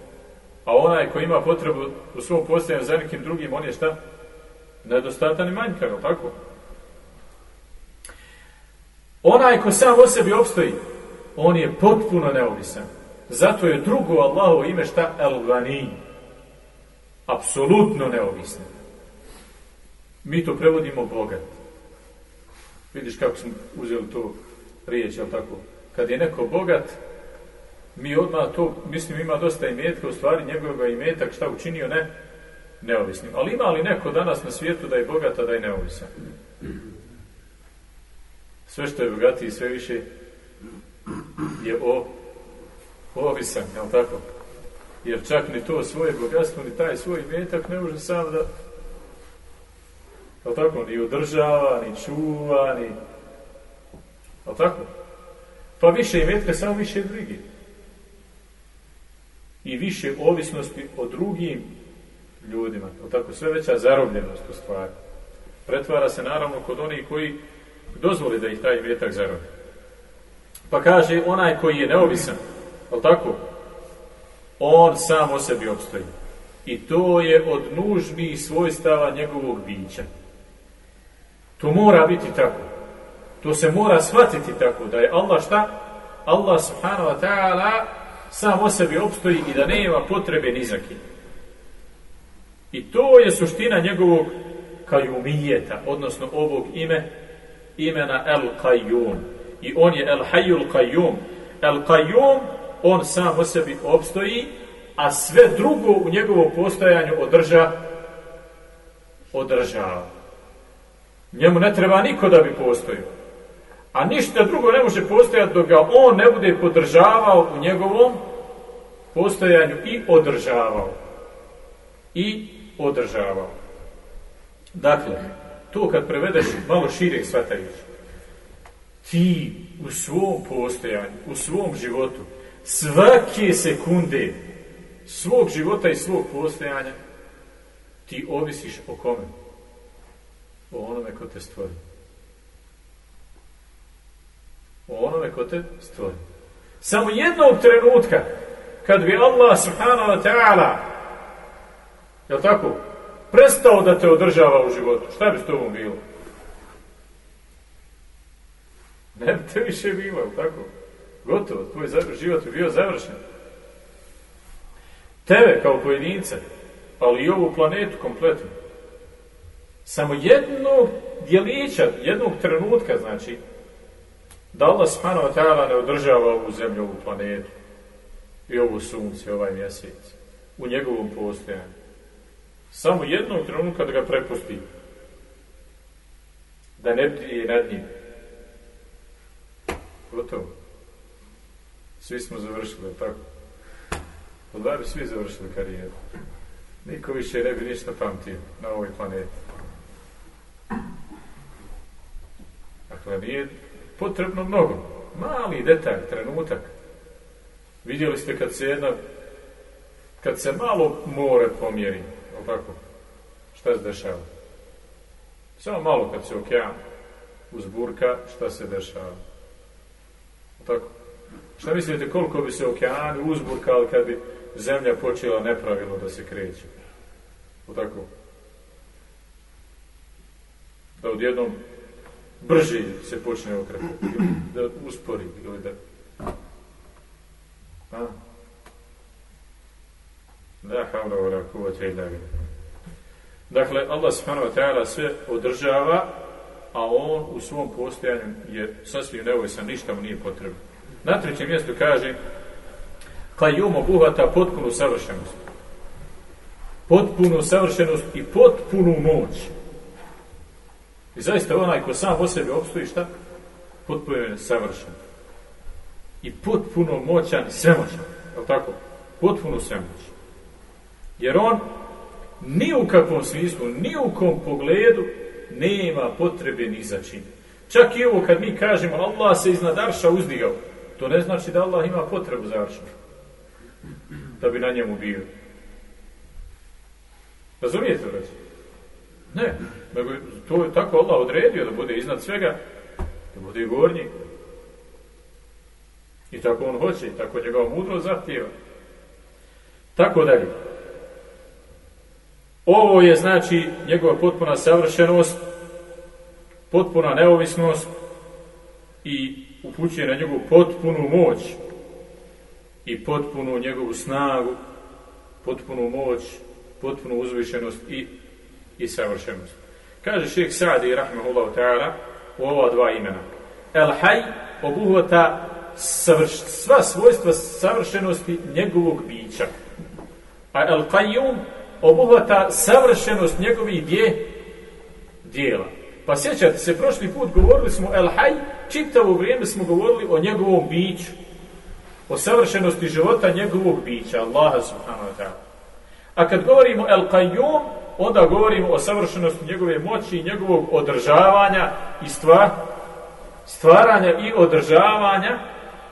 A onaj ko ima potrebu u svom postojanju za nekim drugim, on je šta? Nedostatan i manjkav, tako? Onaj ko sam o sebi obstoji, on je potpuno neovisan. Zato je drugo Allahovo ime šta? El-Gani. Apsolutno neovisno. Mi to prevodimo bogat. Vidiš kako smo uzeli to riječ, jel tako? Kad je neko bogat, mi odmah to, mislim, ima dosta imetka, u stvari njegovog imetak šta učinio, ne? Neovisnim. Ali ima li neko danas na svijetu da je bogata, da je neovisan? Sve što je bogatiji, sve više je o, ovisan, jel tako? Jer čak ni to svoje bogatstvo, ni taj svoj imetak ne može sam da jel tako, ni održava, ni čuva, ni jel tako? Pa više imetka, samo više drugi. I više ovisnosti o drugim ljudima. O tako? Sve veća zarobljenost u stvari. Pretvara se naravno kod onih koji dozvoli da ih taj imetak zarobi. Pa kaže, onaj koji je neovisan, je tako? On sam o sebi obstoji. I to je od nužnih svojstava njegovog bića. To mora biti tako. To se mora shvatiti tako, da je Allah šta? Allah subhanahu wa ta'ala sam o sebi opstoji i da nema potrebe ni za kim. I to je suština njegovog kajumijeta, odnosno ovog ime, imena El Kajum. I on je El Hayyul Kajum. El Kajum, on sam o sebi opstoji, a sve drugo u njegovom postojanju održa, održava. Njemu ne treba niko da bi postojio. A ništa drugo ne može postojati dok ga on ne bude podržavao u njegovom postojanju i održavao. I održavao. Dakle, to kad prevedeš malo šire shvatajući, ti u svom postojanju, u svom životu, svake sekunde svog života i svog postojanja, ti ovisiš o kome? O onome ko te stvori. O onome ko te stvori. Samo jednog trenutka, kad bi Allah subhanahu wa ta'ala, je tako, prestao da te održava u životu, šta bi s tobom bilo? Ne bi te više bilo, tako? Gotovo, tvoj život bi bio završen. Tebe kao pojedinca, ali i ovu planetu kompletno. Samo jednog djelića, jednog trenutka, znači, da Allah subhanahu wa ta'ala ne održava ovu zemlju, ovu planetu i ovu sunce, ovaj mjesec u njegovom postojanju. Samo jednog trenutka da ga prepusti. Da ne bdije nad njim. Gotovo. Svi smo završili, tako? Odla bi svi završili karijeru. Niko više ne bi ništa pamtio na ovoj planeti. Dakle, nije potrebno mnogo. Mali detalj, trenutak. Vidjeli ste kad se jedna kad se malo more pomjeri, je tako? Šta se dešava? Samo malo kad se okean uzburka, šta se dešava? Tako? Šta mislite koliko bi se okean uzburkali kad bi zemlja počela nepravilno da se kreće? O tako? Da odjednom brže se počne okretati, da uspori ili da... A? Da, havla ura kuvata illa billah. Dakle, Allah subhanahu wa ta'ala sve održava, a on u svom postojanju je sasvim neovisan, ništa mu nije potrebno. Na trećem mjestu kaže Kajum obuhvata potpunu savršenost. Potpunu savršenost i potpunu moć. I zaista onaj ko sam o sebi obstoji šta? Potpuno je savršen. I potpuno moćan i svemoćan. Je tako? Potpuno svemoćan. Jer on ni u kakvom smislu, ni u kom pogledu nema potrebe ni za čin. Čak i ovo kad mi kažemo Allah se iznad Arša uzdigao, to ne znači da Allah ima potrebu za Aršom. Da bi na njemu bio. Razumijete li? Ne, nego to je tako Allah odredio da bude iznad svega, da bude gornji. I tako on hoće, i tako njegova mudro zahtjeva. Tako dalje. Ovo je znači njegova potpuna savršenost, potpuna neovisnost i upućuje na njegovu potpunu moć i potpunu njegovu snagu, potpunu moć, potpunu uzvišenost i, i savršenost. Kaže šeheh Sa'di, rahmehullahu ta'ala, u ova dva imena. El haj obuhvata savrš, sva svojstva savršenosti njegovog bića. A el qayyum obuhvata savršenost njegovih dje, dijela. Pa sjećate se, prošli put govorili smo El Haj, čitavo vrijeme smo govorili o njegovom biću, o savršenosti života njegovog bića, Allaha subhanahu wa ta'ala. A kad govorimo El Qayyum, onda govorimo o savršenosti njegove moći i njegovog održavanja i stvar, stvaranja i održavanja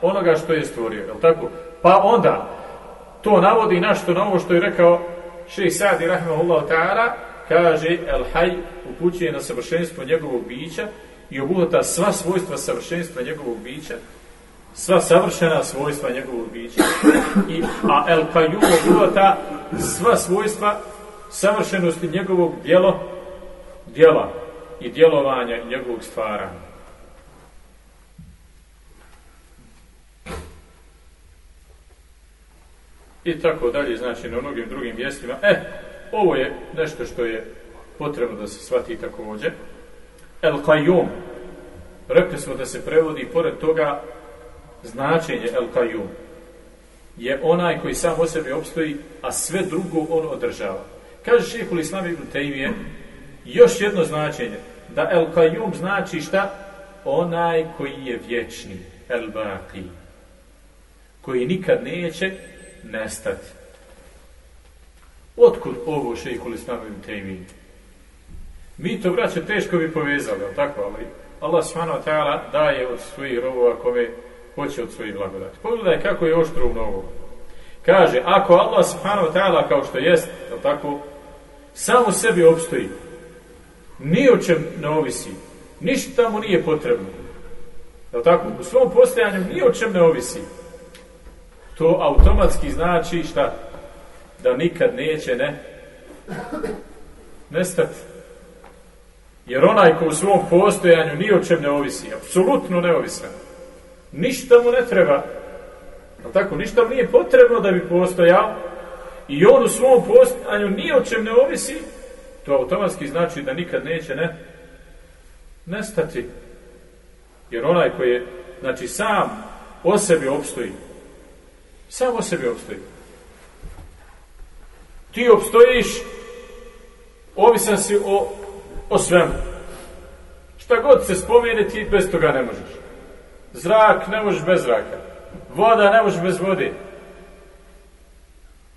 onoga što je stvorio. Je tako? Pa onda, to navodi našto na ovo što je rekao Šeji Sa'di rahimahullahu ta'ala kaže El Haj upućuje na savršenstvo njegovog bića i obuhvata sva svojstva savršenstva njegovog bića sva savršena svojstva njegovog bića I, a El Qayyum obuhvata sva svojstva savršenosti njegovog djelo djela i djelovanja njegovog stvaranja i tako dalje, znači na mnogim drugim mjestima. E, ovo je nešto što je potrebno da se shvati također. El Qayyum, rekli smo da se prevodi pored toga značenje El Qayyum je onaj koji sam o sebi obstoji, a sve drugo on održava. Kaže šehhul Islam ibn Taymiye, još jedno značenje, da El Qayyum znači šta? Onaj koji je vječni, El Baqi, koji nikad neće nestati. Otkud ovo šeikul islamu ibn Taymi? Mi to, braće, teško bi povezali, ali tako, ali Allah subhanahu wa ta'ala daje od svojih robova kome hoće od svojih blagodati. Pogledaj kako je oštro u novu. Kaže, ako Allah subhanahu wa ta'ala kao što jest, je tako, samo sebi obstoji, ni o čem ne ovisi, ništa mu nije potrebno. Je tako? U svom postojanju ni o čem ne ovisi to automatski znači šta? Da nikad neće ne nestati. Jer onaj ko u svom postojanju ni o čem ne ovisi, apsolutno neovisan, ništa mu ne treba, tako, ništa mu nije potrebno da bi postojao, i on u svom postojanju ni o čem ne ovisi, to automatski znači da nikad neće ne nestati. Jer onaj koji je, znači, sam o sebi obstoji, Samo sebi obstoji. Ti obstojiš, ovisan si o, o svemu. Šta god se spomene, ti bez toga ne možeš. Zrak ne možeš bez zraka. Voda ne može bez vode.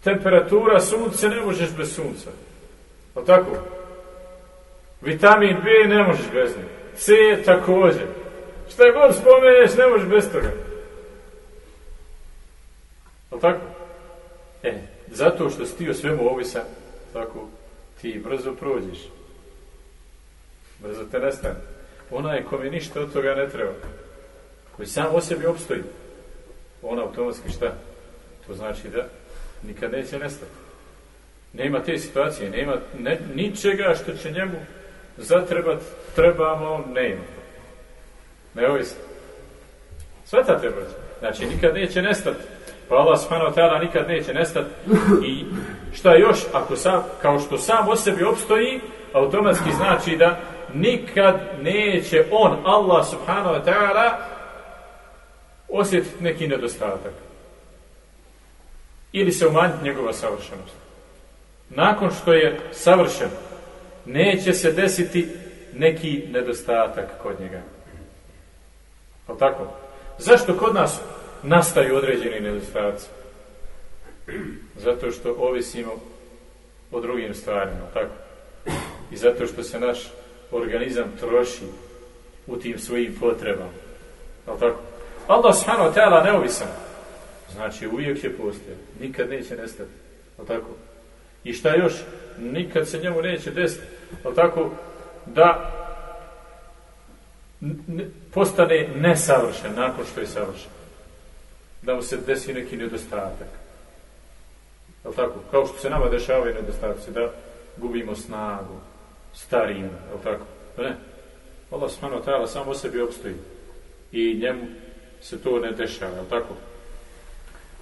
Temperatura, sunce ne možeš bez sunca. O tako? Vitamin B ne možeš bez njega. C također. Šta god spomeneš, ne možeš bez toga. O tako? E, zato što si ti o svemu ovisan, tako, ti brzo prođeš. Brzo te nestane. Onaj kome ništa od toga ne treba, koji sam o sebi obstoji, on automatski šta? To znači da nikad neće nestati. Nema te situacije, nema ne, ničega što će njemu zatrebat, trebamo. Ne ovisno. Sve ta treba. Znači, nikad neće nestati. Pa Allah subhanahu wa ta'ala nikad neće nestati. I šta još, ako sam, kao što sam o sebi opstoji, automatski znači da nikad neće on, Allah subhanahu wa ta'ala, osjetiti neki nedostatak. Ili se umanjiti njegova savršenost. Nakon što je savršen, neće se desiti neki nedostatak kod njega. Ali tako? Zašto kod nas nastaju određeni nedostaci? Zato što ovisimo o drugim stvarima, tako? I zato što se naš organizam troši u tim svojim potrebama. Ali tako? Allah subhanahu wa ta'ala neovisan. Znači uvijek će postojati. Nikad neće nestati. Al tako? I šta još? Nikad se njemu neće desiti. Al tako? Da postane nesavršen nakon što je savršen. Da mu se desi neki nedostatak. Je tako? Kao što se nama dešavaju nedostaci, da gubimo snagu, starinu, je tako? Ne? Allah subhanahu wa ta'ala samo o sebi obstoji. I njemu se to ne dešava, je tako?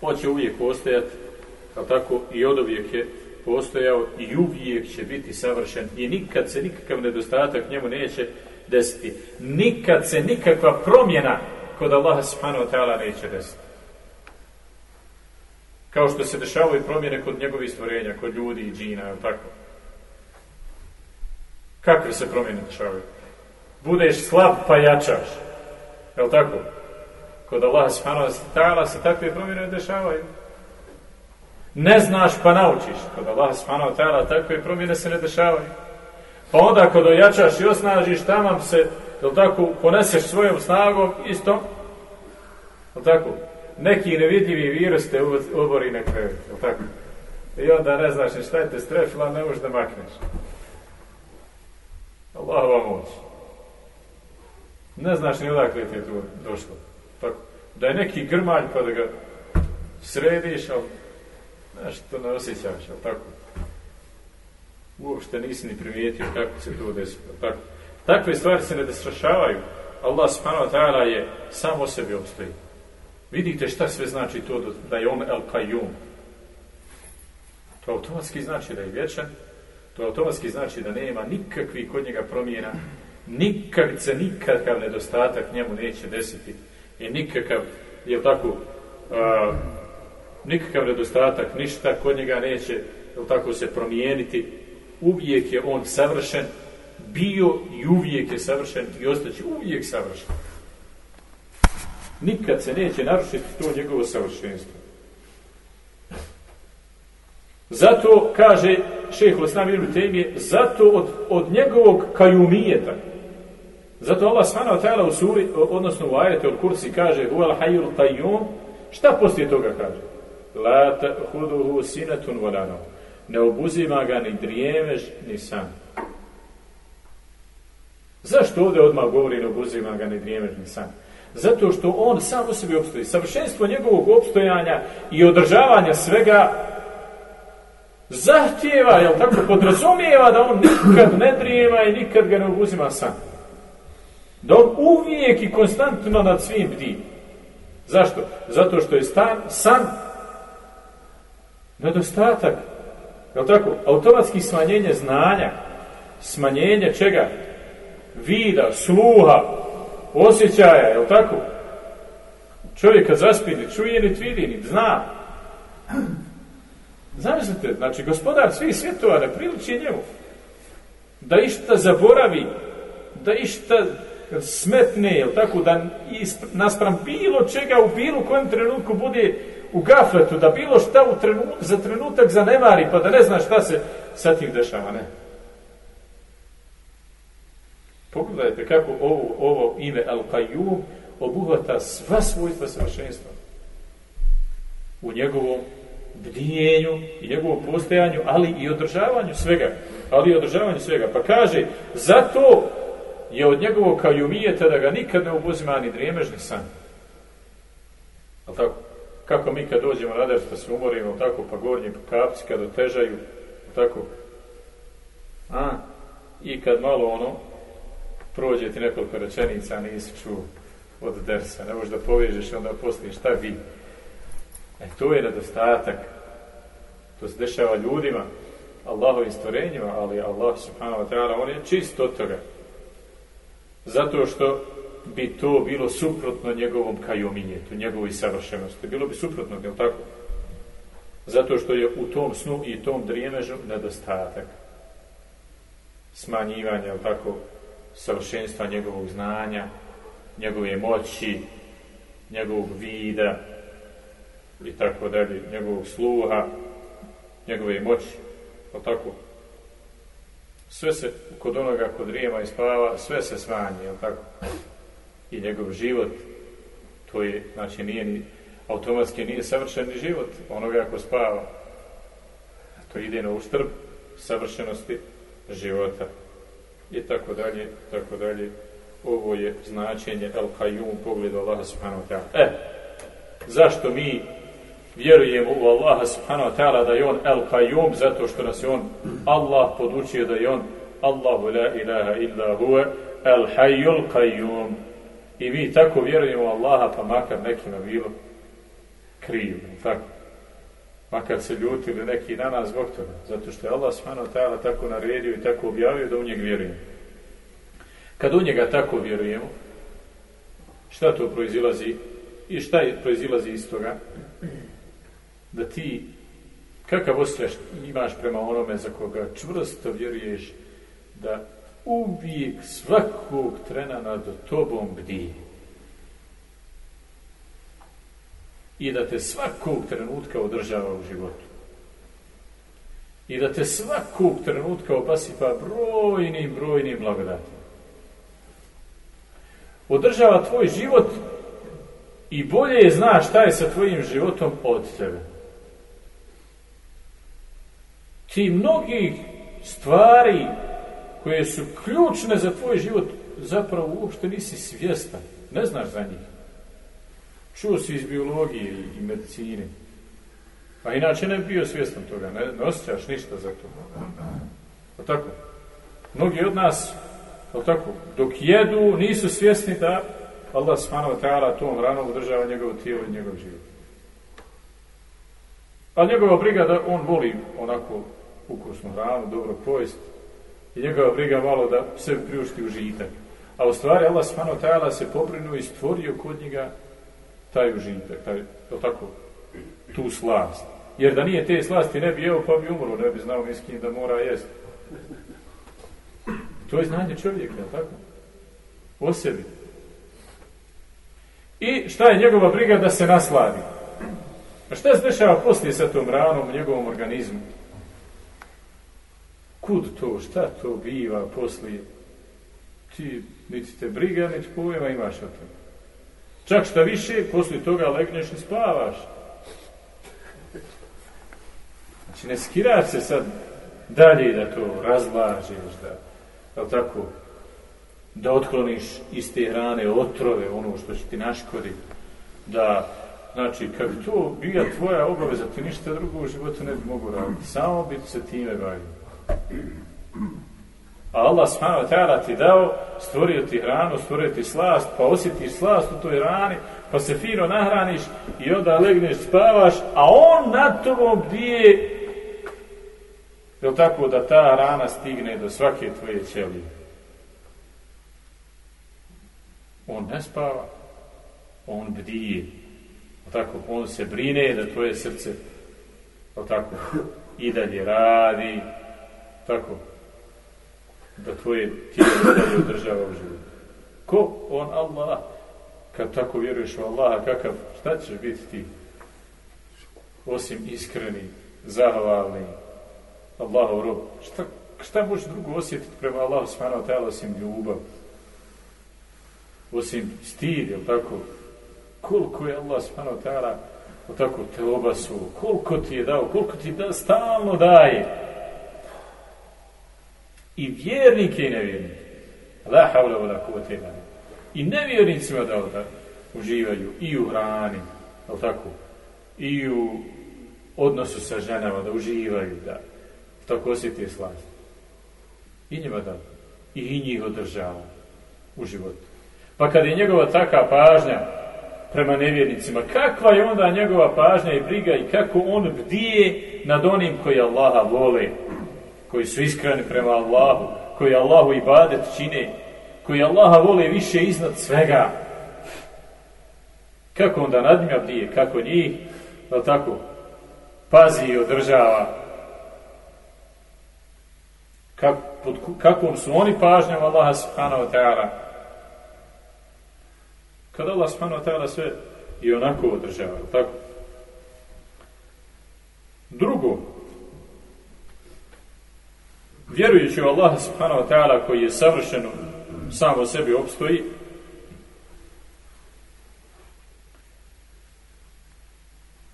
On će uvijek postojati, je tako? I od uvijek je postojao i uvijek će biti savršen i nikad se nikakav nedostatak njemu neće desiti. Nikad se nikakva promjena kod Allaha subhanahu wa ta'ala neće desiti. Kao što se dešavaju promjene kod njegovih stvorenja, kod ljudi i džina, je tako? Kakve se promjene dešavaju? Budeš slab pa jačaš. Je tako? Kod Allaha subhanahu wa ta'ala se takve promjene dešavaju. Ne znaš pa naučiš. Kod Allaha subhanahu wa ta'ala takve promjene se ne dešavaju. Pa onda kod ojačaš i osnažiš, tamo se, jel tako, poneseš svojom snagom, isto, jel tako, neki nevidljivi virus te obori na krevet, jel tako? I onda ne znaš ni šta je te strefila, ne možeš da makneš. Allahova vam moć. Ne znaš ni odakle ti je tu došlo. Pa da je neki grmalj pa da ga središ, ali nešto ne osjećaš, ali tako? uopšte nisi ni primijetio kako se to desilo. Tako. Takve stvari se ne desrašavaju. Allah subhanahu wa ta'ala je samo sebi obstoji. Vidite šta sve znači to da je on el Qayyum. To automatski znači da je vječan, to automatski znači da nema nikakvih kod njega promjena, nikak se nikakav nedostatak njemu neće desiti i nikakav, je tako, uh, nikakav nedostatak, ništa kod njega neće, je tako, se promijeniti, uvijek je on savršen, bio i uvijek je savršen i ostaće uvijek savršen. Nikad se neće narušiti to njegovo savršenstvo. Zato, kaže šeho Osnam Ibn Temije, zato od, od njegovog kajumijeta, zato Allah subhanahu wa ta'ala u suri, odnosno u ajete od kursi kaže, huval hajul tajum, šta poslije toga kaže? La ta huduhu sinatun volanov ne obuzima ga ni drijemež, ni san. Zašto ovdje odmah govori ne obuzima ga ni drijemež, ni san? Zato što on sam u sebi obstoji. Savršenstvo njegovog obstojanja i održavanja svega zahtjeva, jel tako, podrazumijeva da on nikad ne drijema i nikad ga ne obuzima san. Da on uvijek i konstantno nad svim bdi. Zašto? Zato što je stan, san nedostatak Je tako? Automatski smanjenje znanja, smanjenje čega? Vida, sluha, osjećaja, je tako? Čovjek kad zaspi, ni čuje, ni vidi, ni zna. Zamislite, znači, gospodar svih svjetova ne priliči njemu. Da išta zaboravi, da išta smetne, jel tako? Da naspram bilo čega u bilo kojem trenutku bude u gafletu, da bilo šta u trenut, za trenutak zanemari, pa da ne zna šta se sa tim dešava, ne. Pogledajte kako ovo, ovo ime Al-Qayyum obuhvata sva svojstva savršenstva u njegovom bdijenju i njegovom postojanju, ali i održavanju svega. Ali i održavanju svega. Pa kaže, zato je od njegovog kajumijeta da ga nikad ne obuzima ni dremežni san. Ali tako? Kako mi kad dođemo na pa se umorimo, tako, pa gornji kapci kad otežaju, tako? A, i kad malo ono, prođe ti nekoliko rečenica, nisi čuo od dersa, ne možeš da povežeš, onda poslije šta vi. E, to je nedostatak. To se dešava ljudima, Allahovim stvorenjima, ali Allah subhanahu wa ta'ala, on je čist od toga. Zato što bi to bilo suprotno njegovom kajominjetu, njegovoj savršenosti. Bilo bi suprotno, je tako? Zato što je u tom snu i tom drijemežu nedostatak smanjivanja, je tako, savršenstva njegovog znanja, njegove moći, njegovog vida i tako dalje, njegovog sluha, njegove moći, je tako? Sve se, kod onoga kod rijema i spava, sve se smanji, jel tako? I njegov život, to je, znači, nije ni, automatski nije savršeni život onoga ko spava. To ide na uštrb savršenosti života i tako dalje, tako dalje. Ovo je značenje El Kajum pogled Allaha subhanahu wa ta'ala. E, zašto mi vjerujemo u Allaha subhanahu wa ta'ala da je on El Kajum, zato što nas je on Allah podučio da je on Allahu la ilaha illa huve El Hayyul Kajum. I mi tako vjerujemo u Allaha, pa makar nekima bilo krivo, tako makar se ljutili neki na nas zbog toga, zato što je Allah subhanahu wa ta'ala tako naredio i tako objavio da u njeg vjerujemo. Kad u njega tako vjerujemo, šta to proizilazi i šta je proizilazi iz toga? Da ti, kakav osjećaj imaš prema onome za koga čvrsto vjeruješ da uvijek svakog trena nad tobom bdi i da te svakog trenutka održava u životu. I da te svakog trenutka opasipa brojnim, brojnim blagodatima. Održava tvoj život i bolje zna šta je sa tvojim životom od tebe. Ti mnogih stvari koje su ključne za tvoj život zapravo uopšte nisi svjestan. Ne znaš za njih. Čuo si iz biologije i medicine. A inače ne bio svjestan toga, ne, ne osjećaš ništa za to. O tako? Mnogi od nas, o tako, dok jedu, nisu svjesni da Allah subhanahu wa ta'ala tom ranom održava njegovo tijelo i njegov život. A njegova briga da on voli onako ukusnu hranu, dobro pojest, i njegova briga malo da se priušti užitak. A u stvari Allah smanova ta'ala se pobrinuo i stvorio kod njega taj užitak, taj, to tako, tu slast. Jer da nije te slasti, ne bi jeo, pa bi umro, ne bi znao miskin da mora jest. To je znanje čovjeka, tako? O sebi. I šta je njegova briga da se nasladi? A šta se dešava poslije sa tom ranom u njegovom organizmu? Kud to, šta to biva poslije? Ti, niti te briga, niti pojma imaš o tome. Čak što više, poslije toga legneš i spavaš. Znači, ne skiraš se sad dalje da to razlažeš, da, da tako, da otkloniš iz te hrane otrove, ono što će ti naškoditi, da, znači, kad to bija tvoja obaveza, ti ništa drugo u životu ne bi mogu raditi, samo bi se time bavio. A Allah subhanahu wa ta'ala ti dao, stvorio ti hranu, stvorio ti slast, pa osjetiš slast u toj rani, pa se fino nahraniš i onda legneš, spavaš, a on nad tobom bdije, je tako da ta rana stigne do svake tvoje ćelije. On ne spava, on bdije. Tako, on se brine da tvoje srce tako, i dalje radi, tako, da tvoje tijelo dalje održava u životu. Ko? On Allah. Kad tako vjeruješ u Allaha, kakav, šta ćeš biti ti? Osim iskreni, zahvalni, Allahov rob. Šta, šta možeš drugo osjetiti prema Allahu subhanahu wa ta'ala osim ljubav? Osim stid, jel tako? Koliko je Allah subhanahu wa ta'ala tako te obasu, koliko ti je dao, koliko ti da stalno daje. I vjernike i nevjernike. La havla vola kuvvete illa billah. I nevjernicima dao da uživaju i u hrani, je tako? I u odnosu sa ženama, da uživaju, da tako osjeti slast. I njima da. I njih održava u životu. Pa kad je njegova taka pažnja prema nevjernicima, kakva je onda njegova pažnja i briga i kako on bdije nad onim koji Allaha vole, koji su iskreni prema Allahu, koji Allahu ibadet čine, koji Allaha vole više iznad svega. Kako onda nadmja bdije, kako njih, da tako, pazi i održava. Kak, pod kakvom su oni pažnjama Allaha subhanahu wa ta'ala kada Allah subhanahu wa ta'ala sve i onako održava, tako? Drugo, vjerujući u Allaha subhanahu wa ta'ala koji je savršeno sam o sebi obstoji,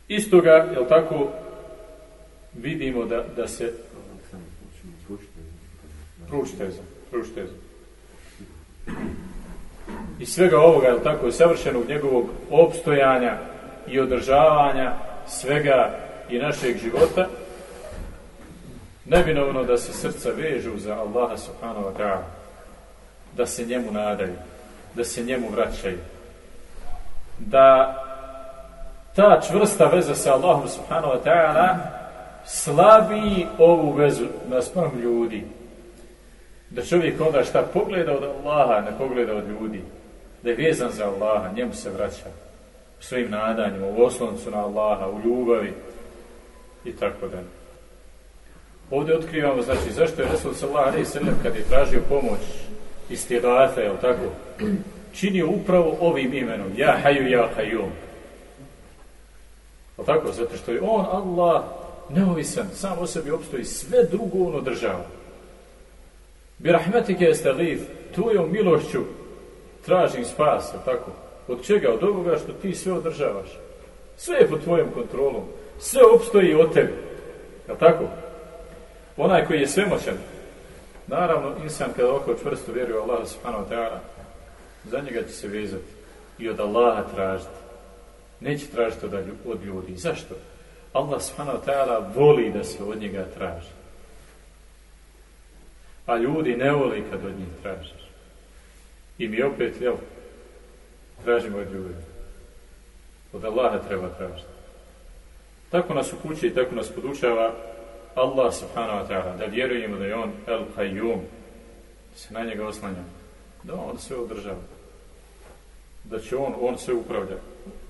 istoga, je tako, vidimo da, da se prušteza, prušteza i svega ovoga, je tako, savršenog njegovog opstojanja i održavanja svega i našeg života, nebinovno da se srca vežu za Allaha subhanahu wa ta'ala, da se njemu nadaju, da se njemu vraćaju, da ta čvrsta veza sa Allahom subhanahu wa ta'ala slabi ovu vezu naspram ljudi. Da čovjek onda šta pogleda od Allaha, ne pogleda od ljudi da je vezan za Allaha, njemu se vraća u svojim nadanjima, u osloncu na Allaha, u ljubavi i tako dalje. Ovdje otkrivamo, znači, zašto je Resul sallallahu alaihi sallam kad je tražio pomoć iz tjedata, je tako, činio upravo ovim imenom, ja haju, ja hajum. Je tako? Zato što je on, Allah, neovisan, sam o sebi obstoji, sve drugo on održava. Bi rahmetike jeste liv, tvojom milošću tražim spas, tako? Od čega? Od ovoga što ti sve održavaš. Sve je pod tvojom kontrolom. Sve obstoji od tebe. Je tako? Onaj koji je svemoćan, naravno, insan kada oko čvrsto vjeruje Allah subhanahu wa ta'ala, za njega će se vezati i od Allaha tražiti. Neće tražiti od ljudi. Zašto? Allah subhanahu wa ta'ala voli da se od njega traži. A ljudi ne voli kad od njih tražiš. I mi opet, jel, tražimo od ljudi. Od Allaha treba tražiti. Tako nas upuće i tako nas podučava Allah subhanahu wa ta'ala, da vjerujemo da je on El Qayyum, da se na njega oslanjamo, da on sve održava, da će on, on sve upravlja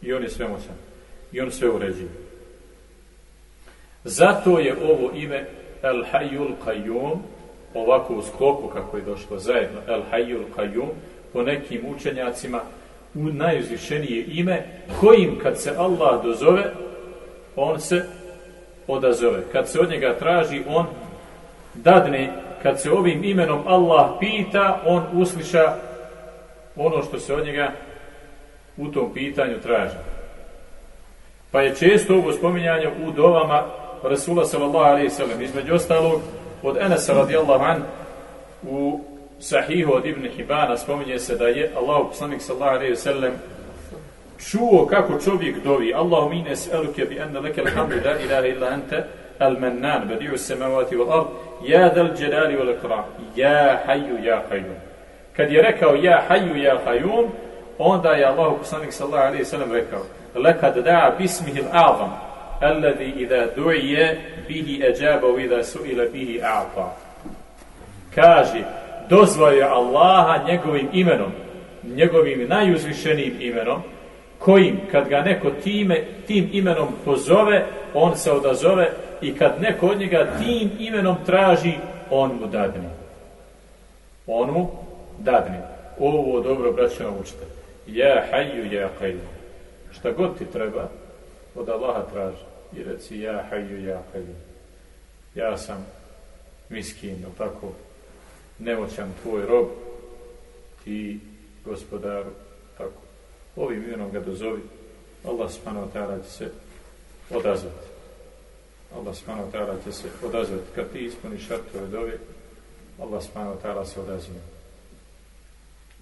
i on je sve moćan i on sve uređuje. Zato je ovo ime El Hayyul Qayyum, ovako u sklopu kako je došlo zajedno, El Hayyul Qayyum, po nekim učenjacima u najuzvišenije ime kojim kad se Allah dozove on se odazove. Kad se od njega traži on dadne. Kad se ovim imenom Allah pita on usliša ono što se od njega u tom pitanju traži. Pa je često ovo spominjanje u dovama Rasula sallallahu alaihi sallam. Između ostalog od Enesa radijallahu an u sahihu od Ibn Hibana spominje se da je Allah poslanik sallallahu alejhi ve sellem čuo kako čovjek dovi. Allahum min es'aluke bi enne leke alhamdu la ilaha illa anta al-mannan badi'u as-samawati wal ard ya dhal jalali wal ikram ya hayyu ya qayyum. Kad je rekao ja hayyu ya qayyum onda je Allah poslanik sallallahu alejhi ve sellem rekao lekad da'a bismihi al-a'zam alladhi idha du'iya bihi ajaba wa idha su'ila bihi a'ta. Kaže dozvoje Allaha njegovim imenom, njegovim najuzvišenijim imenom, kojim kad ga neko time, tim imenom pozove, on se odazove i kad neko od njega tim imenom traži, on mu dadne. On mu dadne. Ovo dobro braće naučite. Ja haju, ja haju. Šta god ti treba, od Allaha traži. I reci ja haju, ja haju. Ja sam miskin, tako, nemoćan tvoj rob, ti gospodaru. Ovim imenom ga dozovi, Allah subhanahu wa ta'ala će se odazvati. Allah subhanahu wa ta'ala će se odazvati. Kad ti ispuniš šartove dove, Allah subhanahu wa ta'ala se odazvije.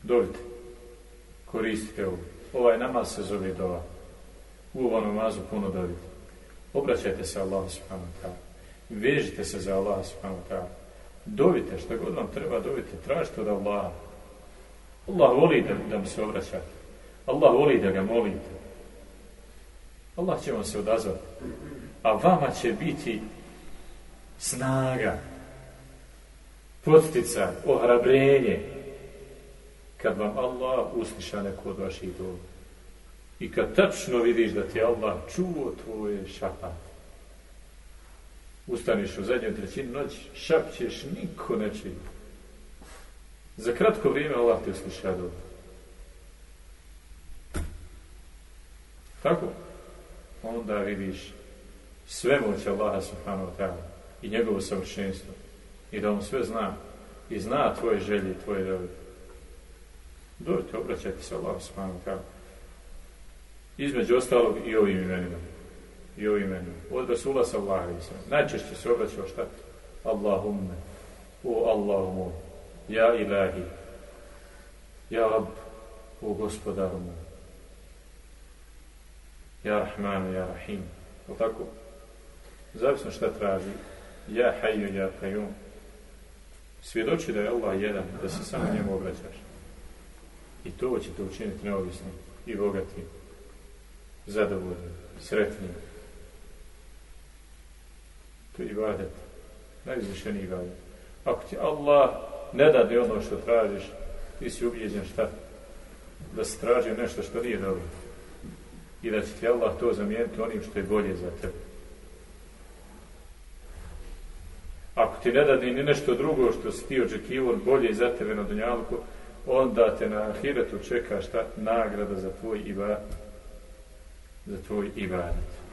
Dovite. Koristite ovo. Ovaj namaz se zove dova. U ovom namazu puno dovite. Obraćajte se Allah subhanahu wa ta'ala. Vežite se za Allah subhanahu wa ta'ala. Dovite, što god vam treba dovite, tražite od Allaha. Allah voli da, da mu se obraćate. Allah voli da ga molite. Allah će vam se odazvati. A vama će biti snaga, postica, ohrabrenje, kad vam Allah usliša neko od vaših doba. I kad tačno vidiš da ti Allah čuo tvoje šapate. Ustaniš u zadnjoj trećini noć, šapćeš, niko ne čini. Za kratko vrijeme Allah te usliša dobro. Tako? Onda vidiš sve moće Allaha subhanahu wa ta'ala i njegovo savršenstvo. I da on sve zna. I zna tvoje želje i tvoje dobe. Dojte, obraćajte se Allahu subhanahu wa ta'ala. Između ostalog i ovim imenima. I ovim imenima. Od Rasula sallahu alaihi sallam. Najčešće se obraćao šta? Allahumme. O Allahumu. Ja ilahi. Ja Rab. O gospodaru mu. Ja Rahman, Ja Rahim. O tako? Zavisno šta traži. Ja Hayyu, Ja Qayyum. Svjedoči da je Allah jedan, da se samo njemu obraćaš. I to će te učiniti neovisnim i bogati, zadovoljnim, sretnim. To je ibadet. Najizvišeniji ibadet. Ako ti Allah ne dade ono što tražiš, ti si ubijeđen šta? Da se traži nešto što nije dobro. I da će ti Allah to zamijeniti onim što je bolje za tebe. Ako ti ne dadi ni nešto drugo što si ti očekivo bolje za tebe na dunjalku, onda te na ahiretu čeka šta? Nagrada za tvoj ibadet. Za tvoj ibadet.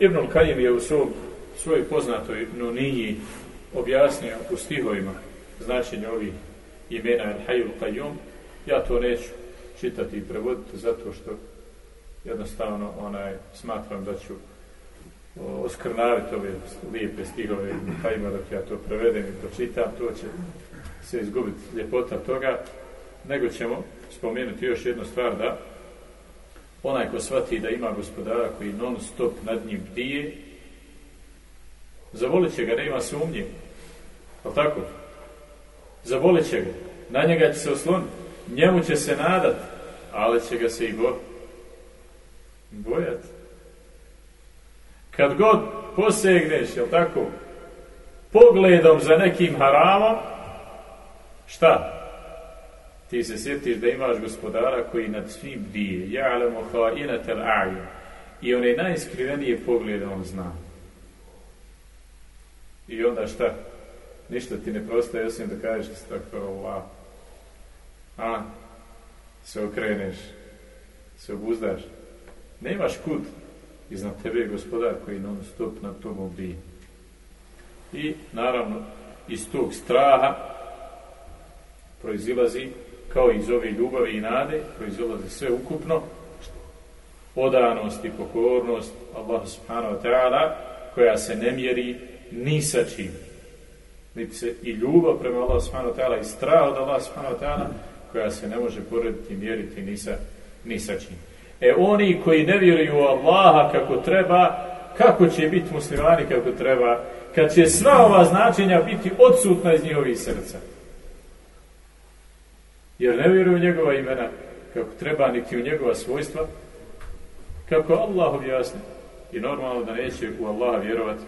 Ibn Kajim je u svom, svojoj poznatoj nuniji objasnio u stihovima značenje ovih imena Al-Hayul Qayyum. Ja to neću čitati i prevoditi zato što jednostavno onaj smatram da ću oskrnaviti ove lijepe stihove Kajima dok ja to prevedem i pročitam, to će se izgubiti ljepota toga, nego ćemo spomenuti još jednu stvar da onaj ko shvati da ima gospodara koji non stop nad njim bdije, zavolit će ga, nema sumnje. Pa tako? Zavolit će ga. Na njega će se osloniti. Njemu će se nadat, ali će ga se i bo bojati. Kad god posegneš, jel tako, pogledom za nekim haramom, Šta? Ti se sjetiš da imaš gospodara koji nad svim bdije. Ja'lamu ha'inatel a'yun. I on je najskrivenije pogled on zna. I onda šta? Ništa ti ne prostaje osim da kažeš da se tako Allah. A? Se okreneš. Se obuzdaš. Nemaš kud. Iznad tebe je gospodar koji non stop na tom obdije. I naravno iz tog straha proizilazi kao iz ove ljubavi i nade, proizilazi sve ukupno, odanost i pokornost Allahu subhanahu wa ta'ala, koja se ne mjeri ni sa čim. Niti se i ljubav prema Allah subhanahu wa ta'ala i strah od Allah subhanahu wa ta'ala, koja se ne može porediti, mjeriti ni sa, ni sa čim. E oni koji ne vjeruju u Allaha kako treba, kako će biti muslimani kako treba, kad će sva ova značenja biti odsutna iz njihovih srca jer ne vjeruju u njegova imena kako treba, niti u njegova svojstva, kako Allah objasni. I normalno da neće u Allaha vjerovati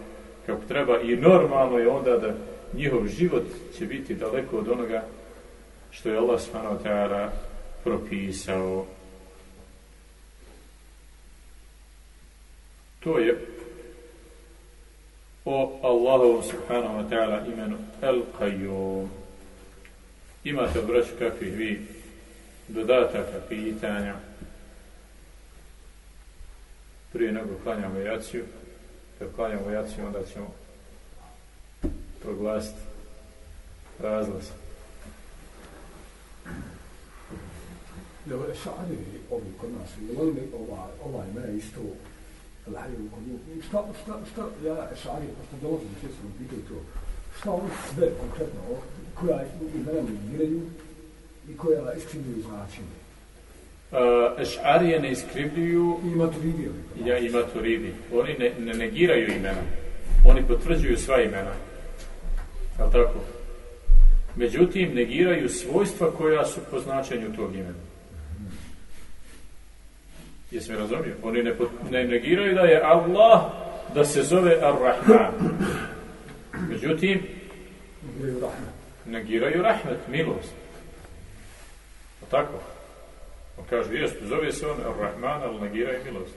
kako treba i normalno je onda da njihov život će biti daleko od onoga što je Allah subhanahu wa ta'ala propisao. To je o Allahu subhanahu wa ta'ala imenu El-Qayyum. Imate braću kakvih vi dodataka, pitanja prije nego klanjamo jaciju. Kad klanjamo jaciju, onda ćemo proglasiti razlaz. Da je šari ovi kod nas, ovaj, ovaj me isto I Šta, šta, šta, ja, Ešari, pošto dolazim, često mi pitaju to, šta oni sve konkretno, o, koja imena negiraju i koja iskrivljuju značenje? Uh, Ešarije ne iskrivljuju I maturidije. ja i maturidi. Oni ne, ne negiraju imena. Oni potvrđuju sva imena. Je tako? Međutim, negiraju svojstva koja su po značenju tog imena. Jesi me razumio? Oni ne, ne negiraju da je Allah, da se zove Ar-Rahman. Međutim, Negiraju rahmet. milost. Je tako? On kaže, jest, zove se on Ar-Rahman, ali negiraju milost.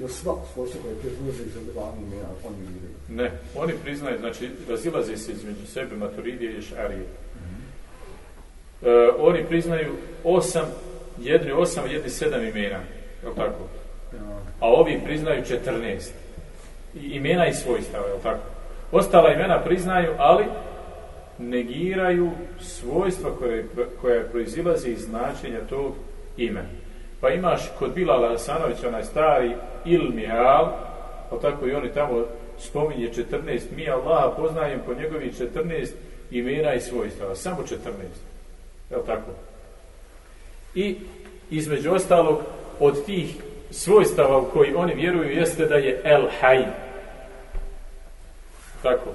Jer sva svojstva koje iz odrebanih imena, oni negiraju. Ne, oni priznaju, znači, razilaze se između sebe Maturidije i Šarije. E, oni priznaju osam, jedni osam, jedni sedam imena, je li tako? A ovi priznaju 14 I imena i svojstava, je li tako? Ostala imena priznaju, ali negiraju svojstva koje, koje proizilaze iz značenja tog imena. Pa imaš kod Bilala Hasanovića onaj stari Ilmial, pa tako i oni tamo spominje 14, mi Allaha poznajem po njegovi 14 imena i svojstava, samo 14. Je tako? I između ostalog od tih svojstava u koji oni vjeruju jeste da je El Hay. Tako.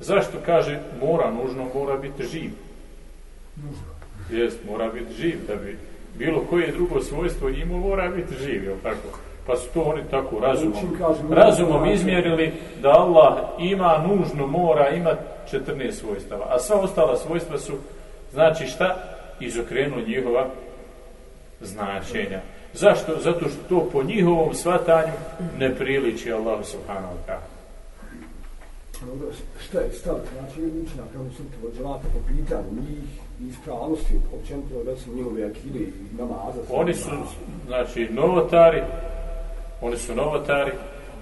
Zašto kaže mora, nužno mora biti živ? Jest, mora biti živ da bi bilo koje drugo svojstvo imao mora biti živ, je tako? Pa su to oni tako razumom, mora razumom biti izmjerili da Allah ima nužno mora ima 14 svojstava, a sva ostala svojstva su znači šta? Izokrenuli njihova značenja. Zašto? Zato što to po njihovom svatanju ne priliči Allahu subhanahu wa ta'ala. Šta je stav, znači učenja kao su to dželata po pitanju njih i ispravnosti, općenito recimo njihove akide i namaza. Oni su, znači, novotari, oni su novotari,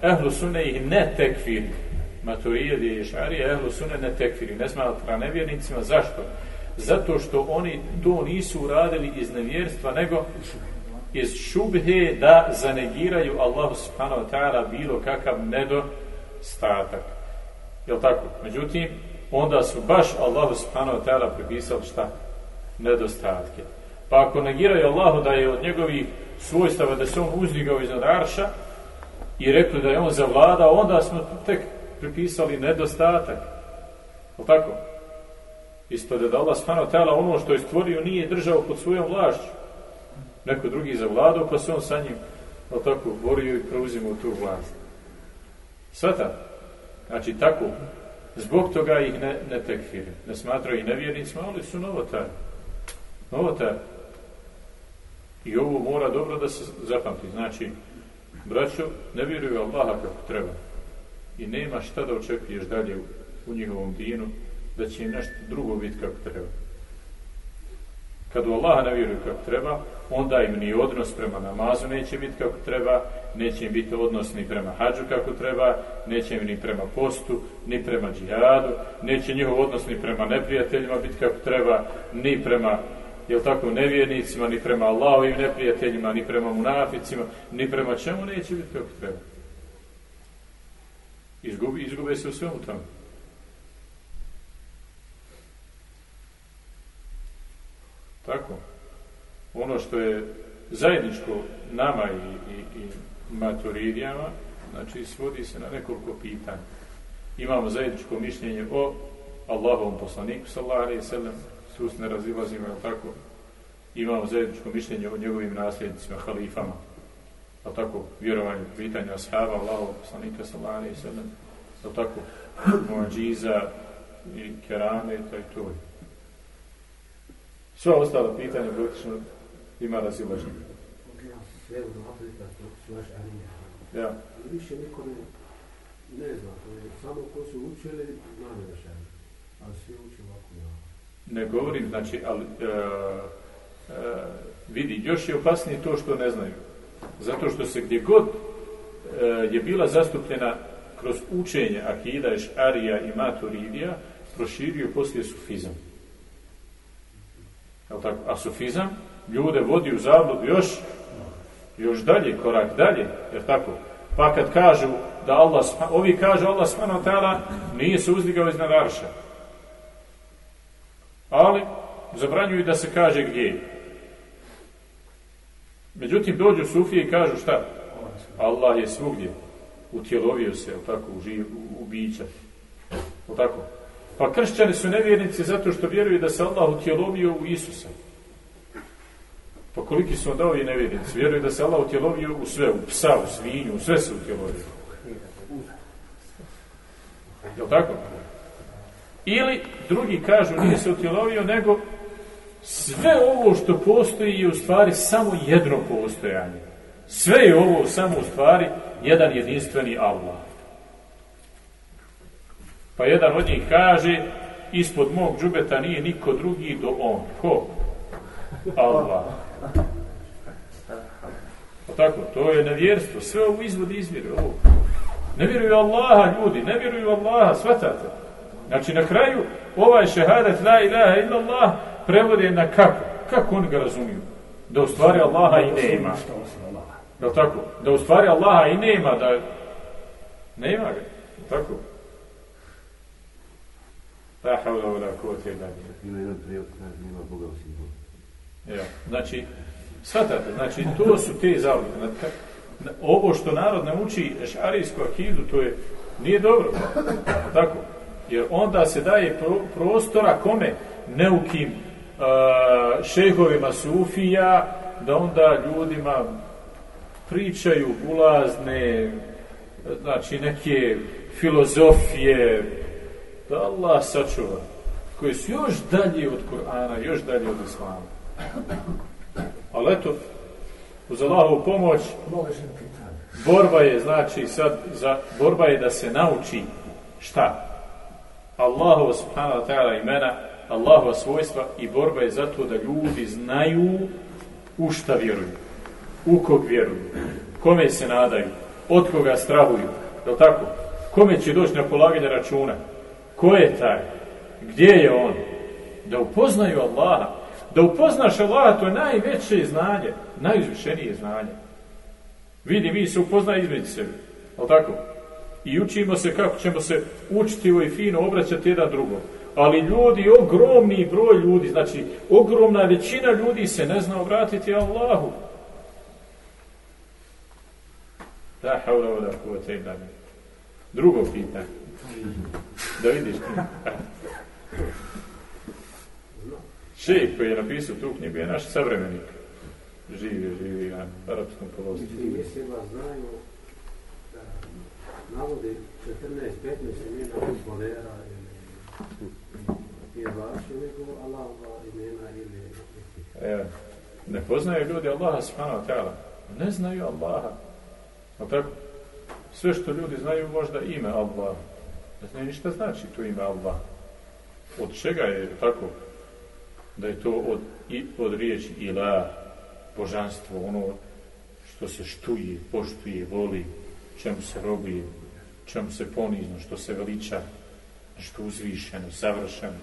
ehlu sunne ih ne tekfiri. Maturijedi i šarije, ehlu sunne ne tekfiri. Ne smatra nevjernicima. Zašto? Zato što oni to nisu uradili iz nevjerstva, nego iz šubhe da zanegiraju Allahu subhanahu wa ta'ala bilo kakav nedostatak. Jel tako? Međutim, onda su baš Allahu subhanahu wa ta'ala pripisali šta? Nedostatke. Pa ako negiraju Allahu da je od njegovih svojstava da se on uzdigao iznad arša i rekli da je on zavladao, onda smo tek pripisali nedostatak. Jel tako? Isto da Allah subhanahu wa ta'ala ono što je stvorio nije držao pod svojom vlašću. Neko drugi zavladao pa se on sa njim jel tako, borio i preuzimao tu vlast. Svata? Znači tako, zbog toga ih ne, ne tekfiri. Ne smatraju i nevjernicima, ali su novotari. Novotari. I ovo mora dobro da se zapamti. Znači, braćo, ne vjeruju Allaha kako treba. I nema šta da očekuješ dalje u, u njihovom dinu, da će im nešto drugo biti kako treba. Kad u Allaha ne vjeruju kako treba, onda im ni odnos prema namazu neće biti kako treba, neće im biti odnos ni prema hađu kako treba, neće im ni prema postu, ni prema džihadu, neće njihov odnos ni prema neprijateljima biti kako treba, ni prema jel tako, nevjernicima, ni prema Allahovim neprijateljima, ni prema munaficima, ni prema čemu neće biti kako treba. Izgubi, izgube se u svemu tamo. Tako. Ono što je zajedničko nama i, i, i maturidijama, znači svodi se na nekoliko pitanja. Imamo zajedničko mišljenje o Allahovom poslaniku, sallallahu alaihi sallam, sus ne razilazimo, je tako? Imamo zajedničko mišljenje o njegovim nasljednicima, halifama, je tako? Vjerovanje, pitanja ashaba, Allahovog poslanika, sallallahu alaihi sallam, je tako? Mođiza i kerame, to je. Sva ostala pitanja praktično ima razilaženje. Sve u Afrika, to su naš arija. Ja. Više niko ne, ne zna, samo ko su učili, zna ne da šari. Ali svi uči ovako ja. Ne govorim, znači, ali e, e, vidi, još je opasnije to što ne znaju. Zato što se gdje god e, je bila zastupljena kroz učenje Akida, Ešarija i Maturidija, proširio poslije sufizam. Jel tako? A sufizam ljude vodi u zabludu još još dalje, korak dalje, jer tako? Pa kad kažu da Allah, ovi kažu Allah subhanahu ta'ala nije se uzdigao iznad arša. Ali zabranjuju da se kaže gdje je. Međutim, dođu sufije i kažu šta? Allah je svugdje. Utjelovio se, tako, u, živ, u, u bića. Tako? Pa kršćani su nevjernici zato što vjeruju da se Allah utjelovio u Isusa. Pa koliki su onda ovi nevjernici? Vjeruju da se Allah utjelovio u sve, u psa, u svinju, u sve se utjelovio. Jel tako? Ili drugi kažu nije se utjelovio, nego sve ovo što postoji je u stvari samo jedno postojanje. Sve je ovo samo u stvari jedan jedinstveni Allah. Pa jedan od njih kaže, ispod mog džubeta nije niko drugi do on. Ko? Allah. Pa tako, to je nevjerstvo. Sve ovo izvodi izvjeri. Ovo. Ne vjeruju Allaha ljudi, ne vjeruju Allaha, shvatate. Znači na kraju ovaj šehadet la ilaha illa Allah prevode na kako? Kako oni ga razumiju? Da u stvari Allaha i nema. Je tako? Da u stvari Allaha i nema, da nema ga. Tako? La havla wa la kuvvete illa billah. Ima jedan prijevod, kaže, nema Boga osim Boga. Ja, znači, shvatate, znači, to su te zavode. Ovo što narod nauči šarijsku akidu, to je, nije dobro, tako? Jer onda se daje pro, prostora kome? Neukim uh, šehovima sufija, da onda ljudima pričaju ulazne, znači neke filozofije, da Allah sačuva, koje su još dalje od Kur'ana, još dalje od Islama. Ali eto, uz Allahovu pomoć, borba je, znači, sad, za, borba je da se nauči šta? Allahova subhanahu wa ta'ala imena, Allahova svojstva i borba je zato da ljudi znaju u šta vjeruju, u kog vjeruju, kome se nadaju, od koga strahuju, je tako? Kome će doći na polaganje računa? Ko je taj? Gdje je on? Da upoznaju Allaha. Da upoznaš Allaha, to je najveće znanje, najuzvišenije znanje. Vidi, mi se upoznaju između sebe. Ali tako? I učimo se kako ćemo se učitivo i fino obraćati jedan drugom. Ali ljudi, ogromni broj ljudi, znači ogromna većina ljudi se ne zna obratiti Allahu. Da, haula, wala kuvata, illa billah. Drugo pitanje. Da vidiš ti. Šejh koji je napisao tu knjigu je naš savremenik. Živi, živi na arapskom. Međutim, mislim vas znaju da navode 14-15 imena futbolera ili pjevača, nego Allahova imena ili Evo, ne poznaju ljudi Allaha subhanahu wa ta'ala. Ne znaju Allaha. A tako? Sve što ljudi znaju možda ime Allah. Ne znaju ništa znači to ime Allah. Od čega je tako? Da je to od, i, od riječi ila, božanstvo, ono što se štuje, poštuje, voli, čemu se robuje, čemu se ponizno, što se veliča, što uzvišeno, savršeno.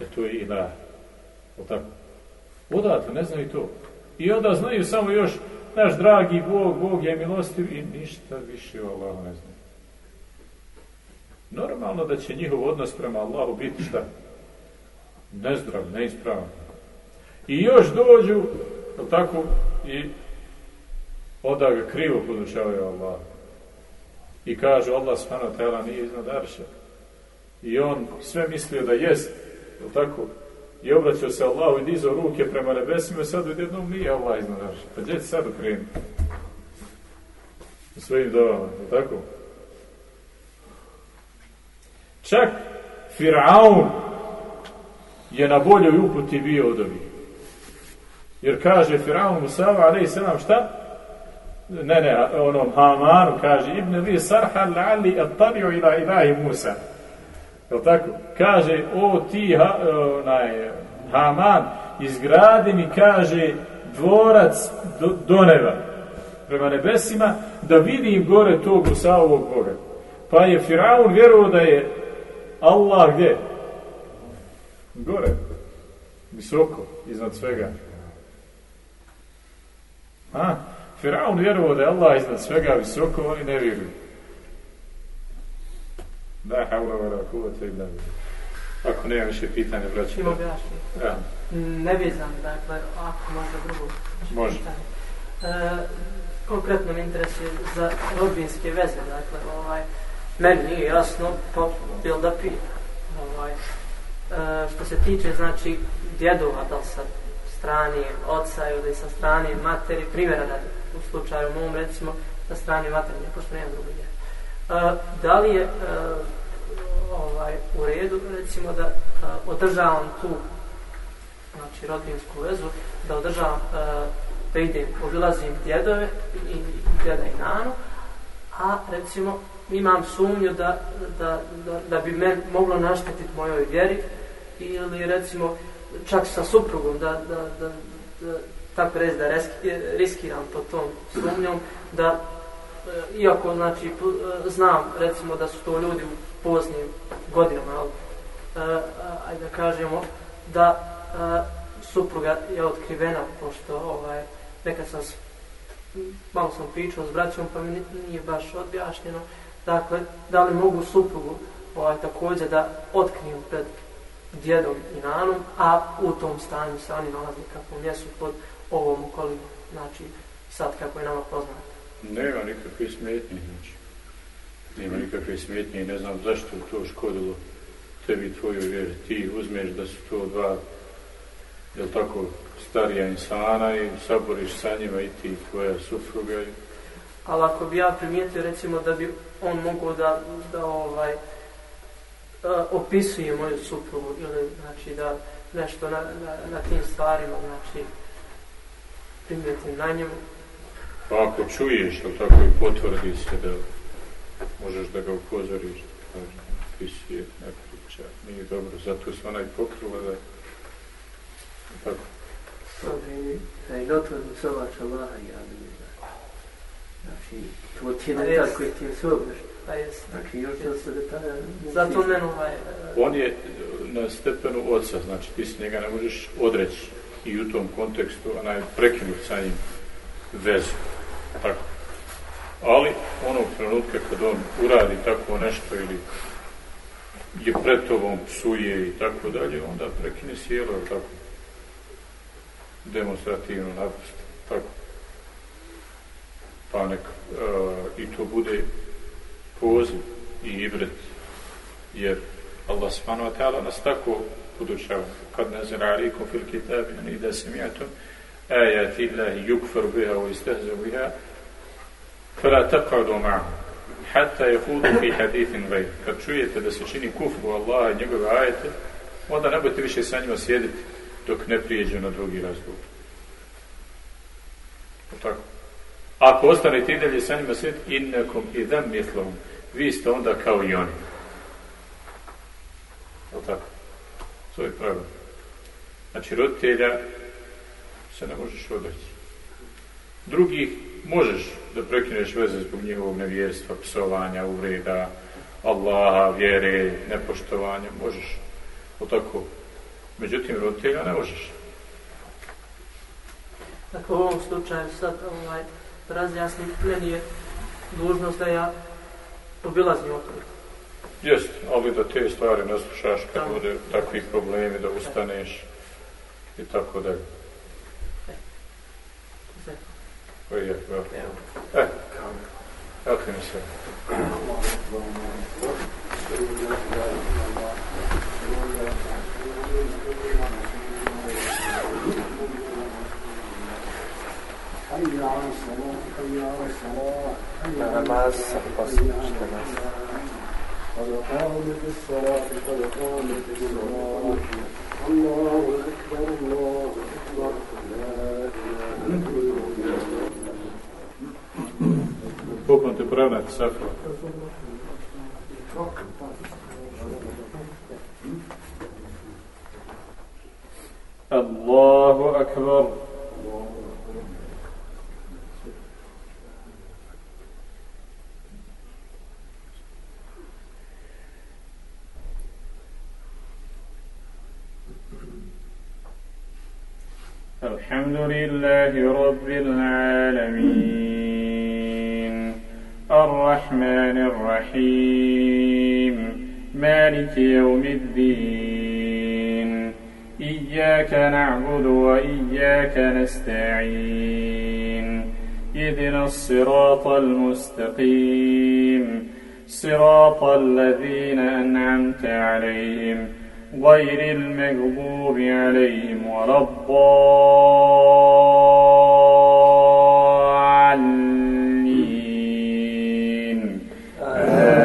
E to je ila. O tako? Odatle, ne znaju to. I onda znaju samo još naš dragi Bog, Bog je milostiv i ništa više o Allahu ne znaju. Normalno da će njihov odnos prema Allahu biti šta? Nezdrav, neispravan. I još dođu, tako, i onda ga krivo podučavaju Allah. I kažu Allah subhanahu wa ta'ala nije iznad arša. I on sve mislio da jest, je tako, i obraćao se Allahu i dizao ruke prema nebesima, sad odjednom nije Allah iznad arša. Pa gdje će sad okrenuti? U svojim dovama, je tako? Čak Firaun je na boljoj uputi bio od ovih. Jer kaže Firaun Musava, ali se nam šta? Ne, ne, onom Hamanu kaže Ibn li sarhan la'alli attariu ila ilahi Musa. Jel tako? Kaže, o ti ha, onaj, Haman, izgradi mi, kaže, dvorac do, do neba, prema nebesima, da vidim gore tog Musavovog Boga. Pa je Firaun vjerovao da je Allah gdje? Gore. Visoko, iznad svega. A? Firaun vjerovao da je Allah iznad svega visoko, oni ne vjeruju. Da, haula vara kuvata illa billah. Ako nema više pitanja, braći. Ima objašnje. Ja. Ne vezam, dakle, ako možda drugo. Može. pitanje. E, konkretno me interesuje za rodbinske veze, dakle, ovaj, meni nije jasno, pa bil da pita. Ovaj, e, što se tiče, znači, djedova, da li sa strane oca ili sa strane materi, primjera radi, u slučaju mom, recimo, sa strane materi, pošto nemam drugo djede. E, da li je e, ovaj, u redu, recimo, da e, održavam tu znači, rodbinsku vezu, da održavam, e, da idem, obilazim djedove i, i djeda i nanu, a recimo imam sumnju da, da, da, da bi men moglo naštetiti mojoj vjeri ili recimo čak sa suprugom da, da, da, da tako reći da reski, riskiram to tom sumnjom da e, iako znači e, znam recimo da su to ljudi u poznim godinama jel, e, ajde da kažemo da e, supruga je otkrivena pošto ovaj nekad sam malo sam pričao s braćom pa mi nije baš objašnjeno dakle da li mogu suprugu ovaj također da otkriju pred djedom i nanom a u tom stanju se oni nalazi kako mjestu pod ovom okolinom znači sad kako je nama poznato Nema nikakve smetnje, znači. Nema nikakve smetnje i ne znam zašto je to škodilo tebi i tvojoj vjeri. Ti uzmeš da su to dva, jel tako, starija insana i saboriš sa njima i ti tvoja supruga. i- ali ako bi ja primijetio recimo da bi on mogao da, da ovaj a, opisuje moju suprugu ili znači da nešto na, na, na tim stvarima znači primijetim na njemu Pa ako čuješ, jel tako, i potvrdi se da možeš da ga upozoriš, kaže, ti si ne priča, nije dobro, zato se ona i pokrila da tako. Da je notorno sovač Allaha i Amin. Znači, to ti je Pa detalj koji ti je sobaš. pa jest Znači, još dosta detalja. zato men ovaj On je na stepenu oca, znači ti se njega ne možeš odreći i u tom kontekstu onaj prekinut sa njim vezu. Tako. Ali onog trenutka kad on uradi tako nešto ili je pred tobom psuje i tako dalje, onda prekine sjelo, jel tako? Demonstrativno naprosto, tako. Pa nek uh, i to bude poziv i ibret, jer Allah subhanahu wa ta'ala nas tako podučava. Kad nazira alikum fil kitabi, ani da sami'atum ajati Allahi yukfar biha wa istahzu biha, fala taqadu ma'ahum hatta yahudu fi hadithin gajr. Kad čujete da se čini kufru Allaha i njegove ajete, onda ne budete više sa njima sjediti dok ne prijeđu na drugi razgovor. O Tako. Ako ostanete i dalje sa njima sjediti, i idam mislom, vi ste onda kao i oni. Je tako? To je pravilo. Znači, roditelja se ne možeš odreći. Drugih možeš da prekineš veze zbog njihovog nevjerstva, psovanja, uvreda, Allaha, vjere, nepoštovanja, možeš. O tako. Međutim, roditelja ne možeš. Tako u ovom slučaju sad ovaj, da razjasnim, meni je dužnost da ja obilazim okolo. Jest, ali da te stvari ne slušaš kad Da. bude takvi problemi, da ustaneš i tako dalje. Sve. Koji je, evo. E, kako mi se? Na Nada más pasamos قد قامت الصلاة قد قامت الصلاة الله أكبر الله أكبر لا إله إلا safra? الله أكبر الحمد لله رب العالمين. الرحمن الرحيم. مالك يوم الدين. إياك نعبد وإياك نستعين. اهدنا الصراط المستقيم. صراط الذين أنعمت عليهم. غير المغضوب عليهم ولا الضالين. آمين.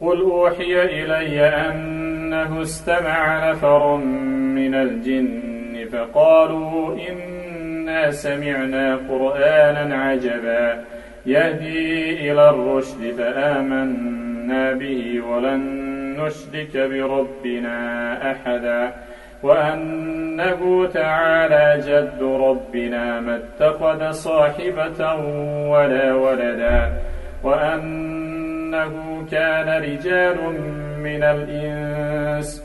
قل أوحي إلي أنه استمع نفر من الجن فقالوا إنا سمعنا قرآنا عجبا يهدي إلى الرشد فآمنا به ولن نشرك بربنا أحدا وأنه تعالى جد ربنا ما اتخذ صاحبة ولا ولدا وأنه كان رجال من الإنس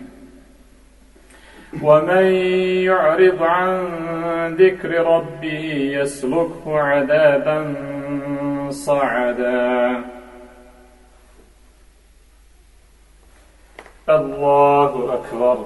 ومن يعرض عن ذكر ربه يسلكه عذابا صعدا. الله أكبر.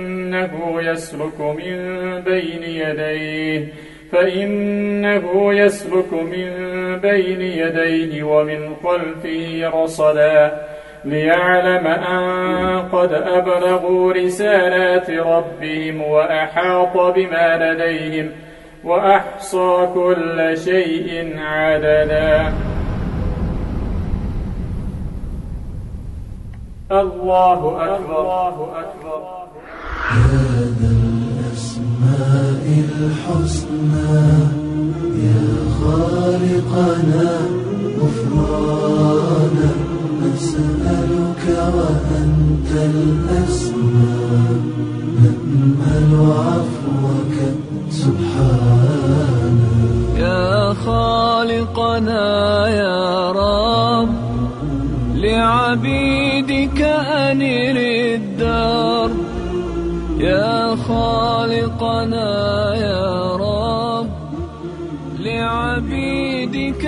فإنه يسلك من بين يديه فإنه يسلك من بين يديه ومن خلفه رصدا ليعلم أن قد أبلغوا رسالات ربهم وأحاط بما لديهم وأحصى كل شيء عددا. الله أكبر. الله أكبر. هذا الأسماء الحسنى يا خالقنا غفرانا نسألك وأنت الأسماء نأمل عفوك سبحانك يا خالقنا يا رب لعبيدك أنر الدار. يا خالقنا يا رب لعبيدك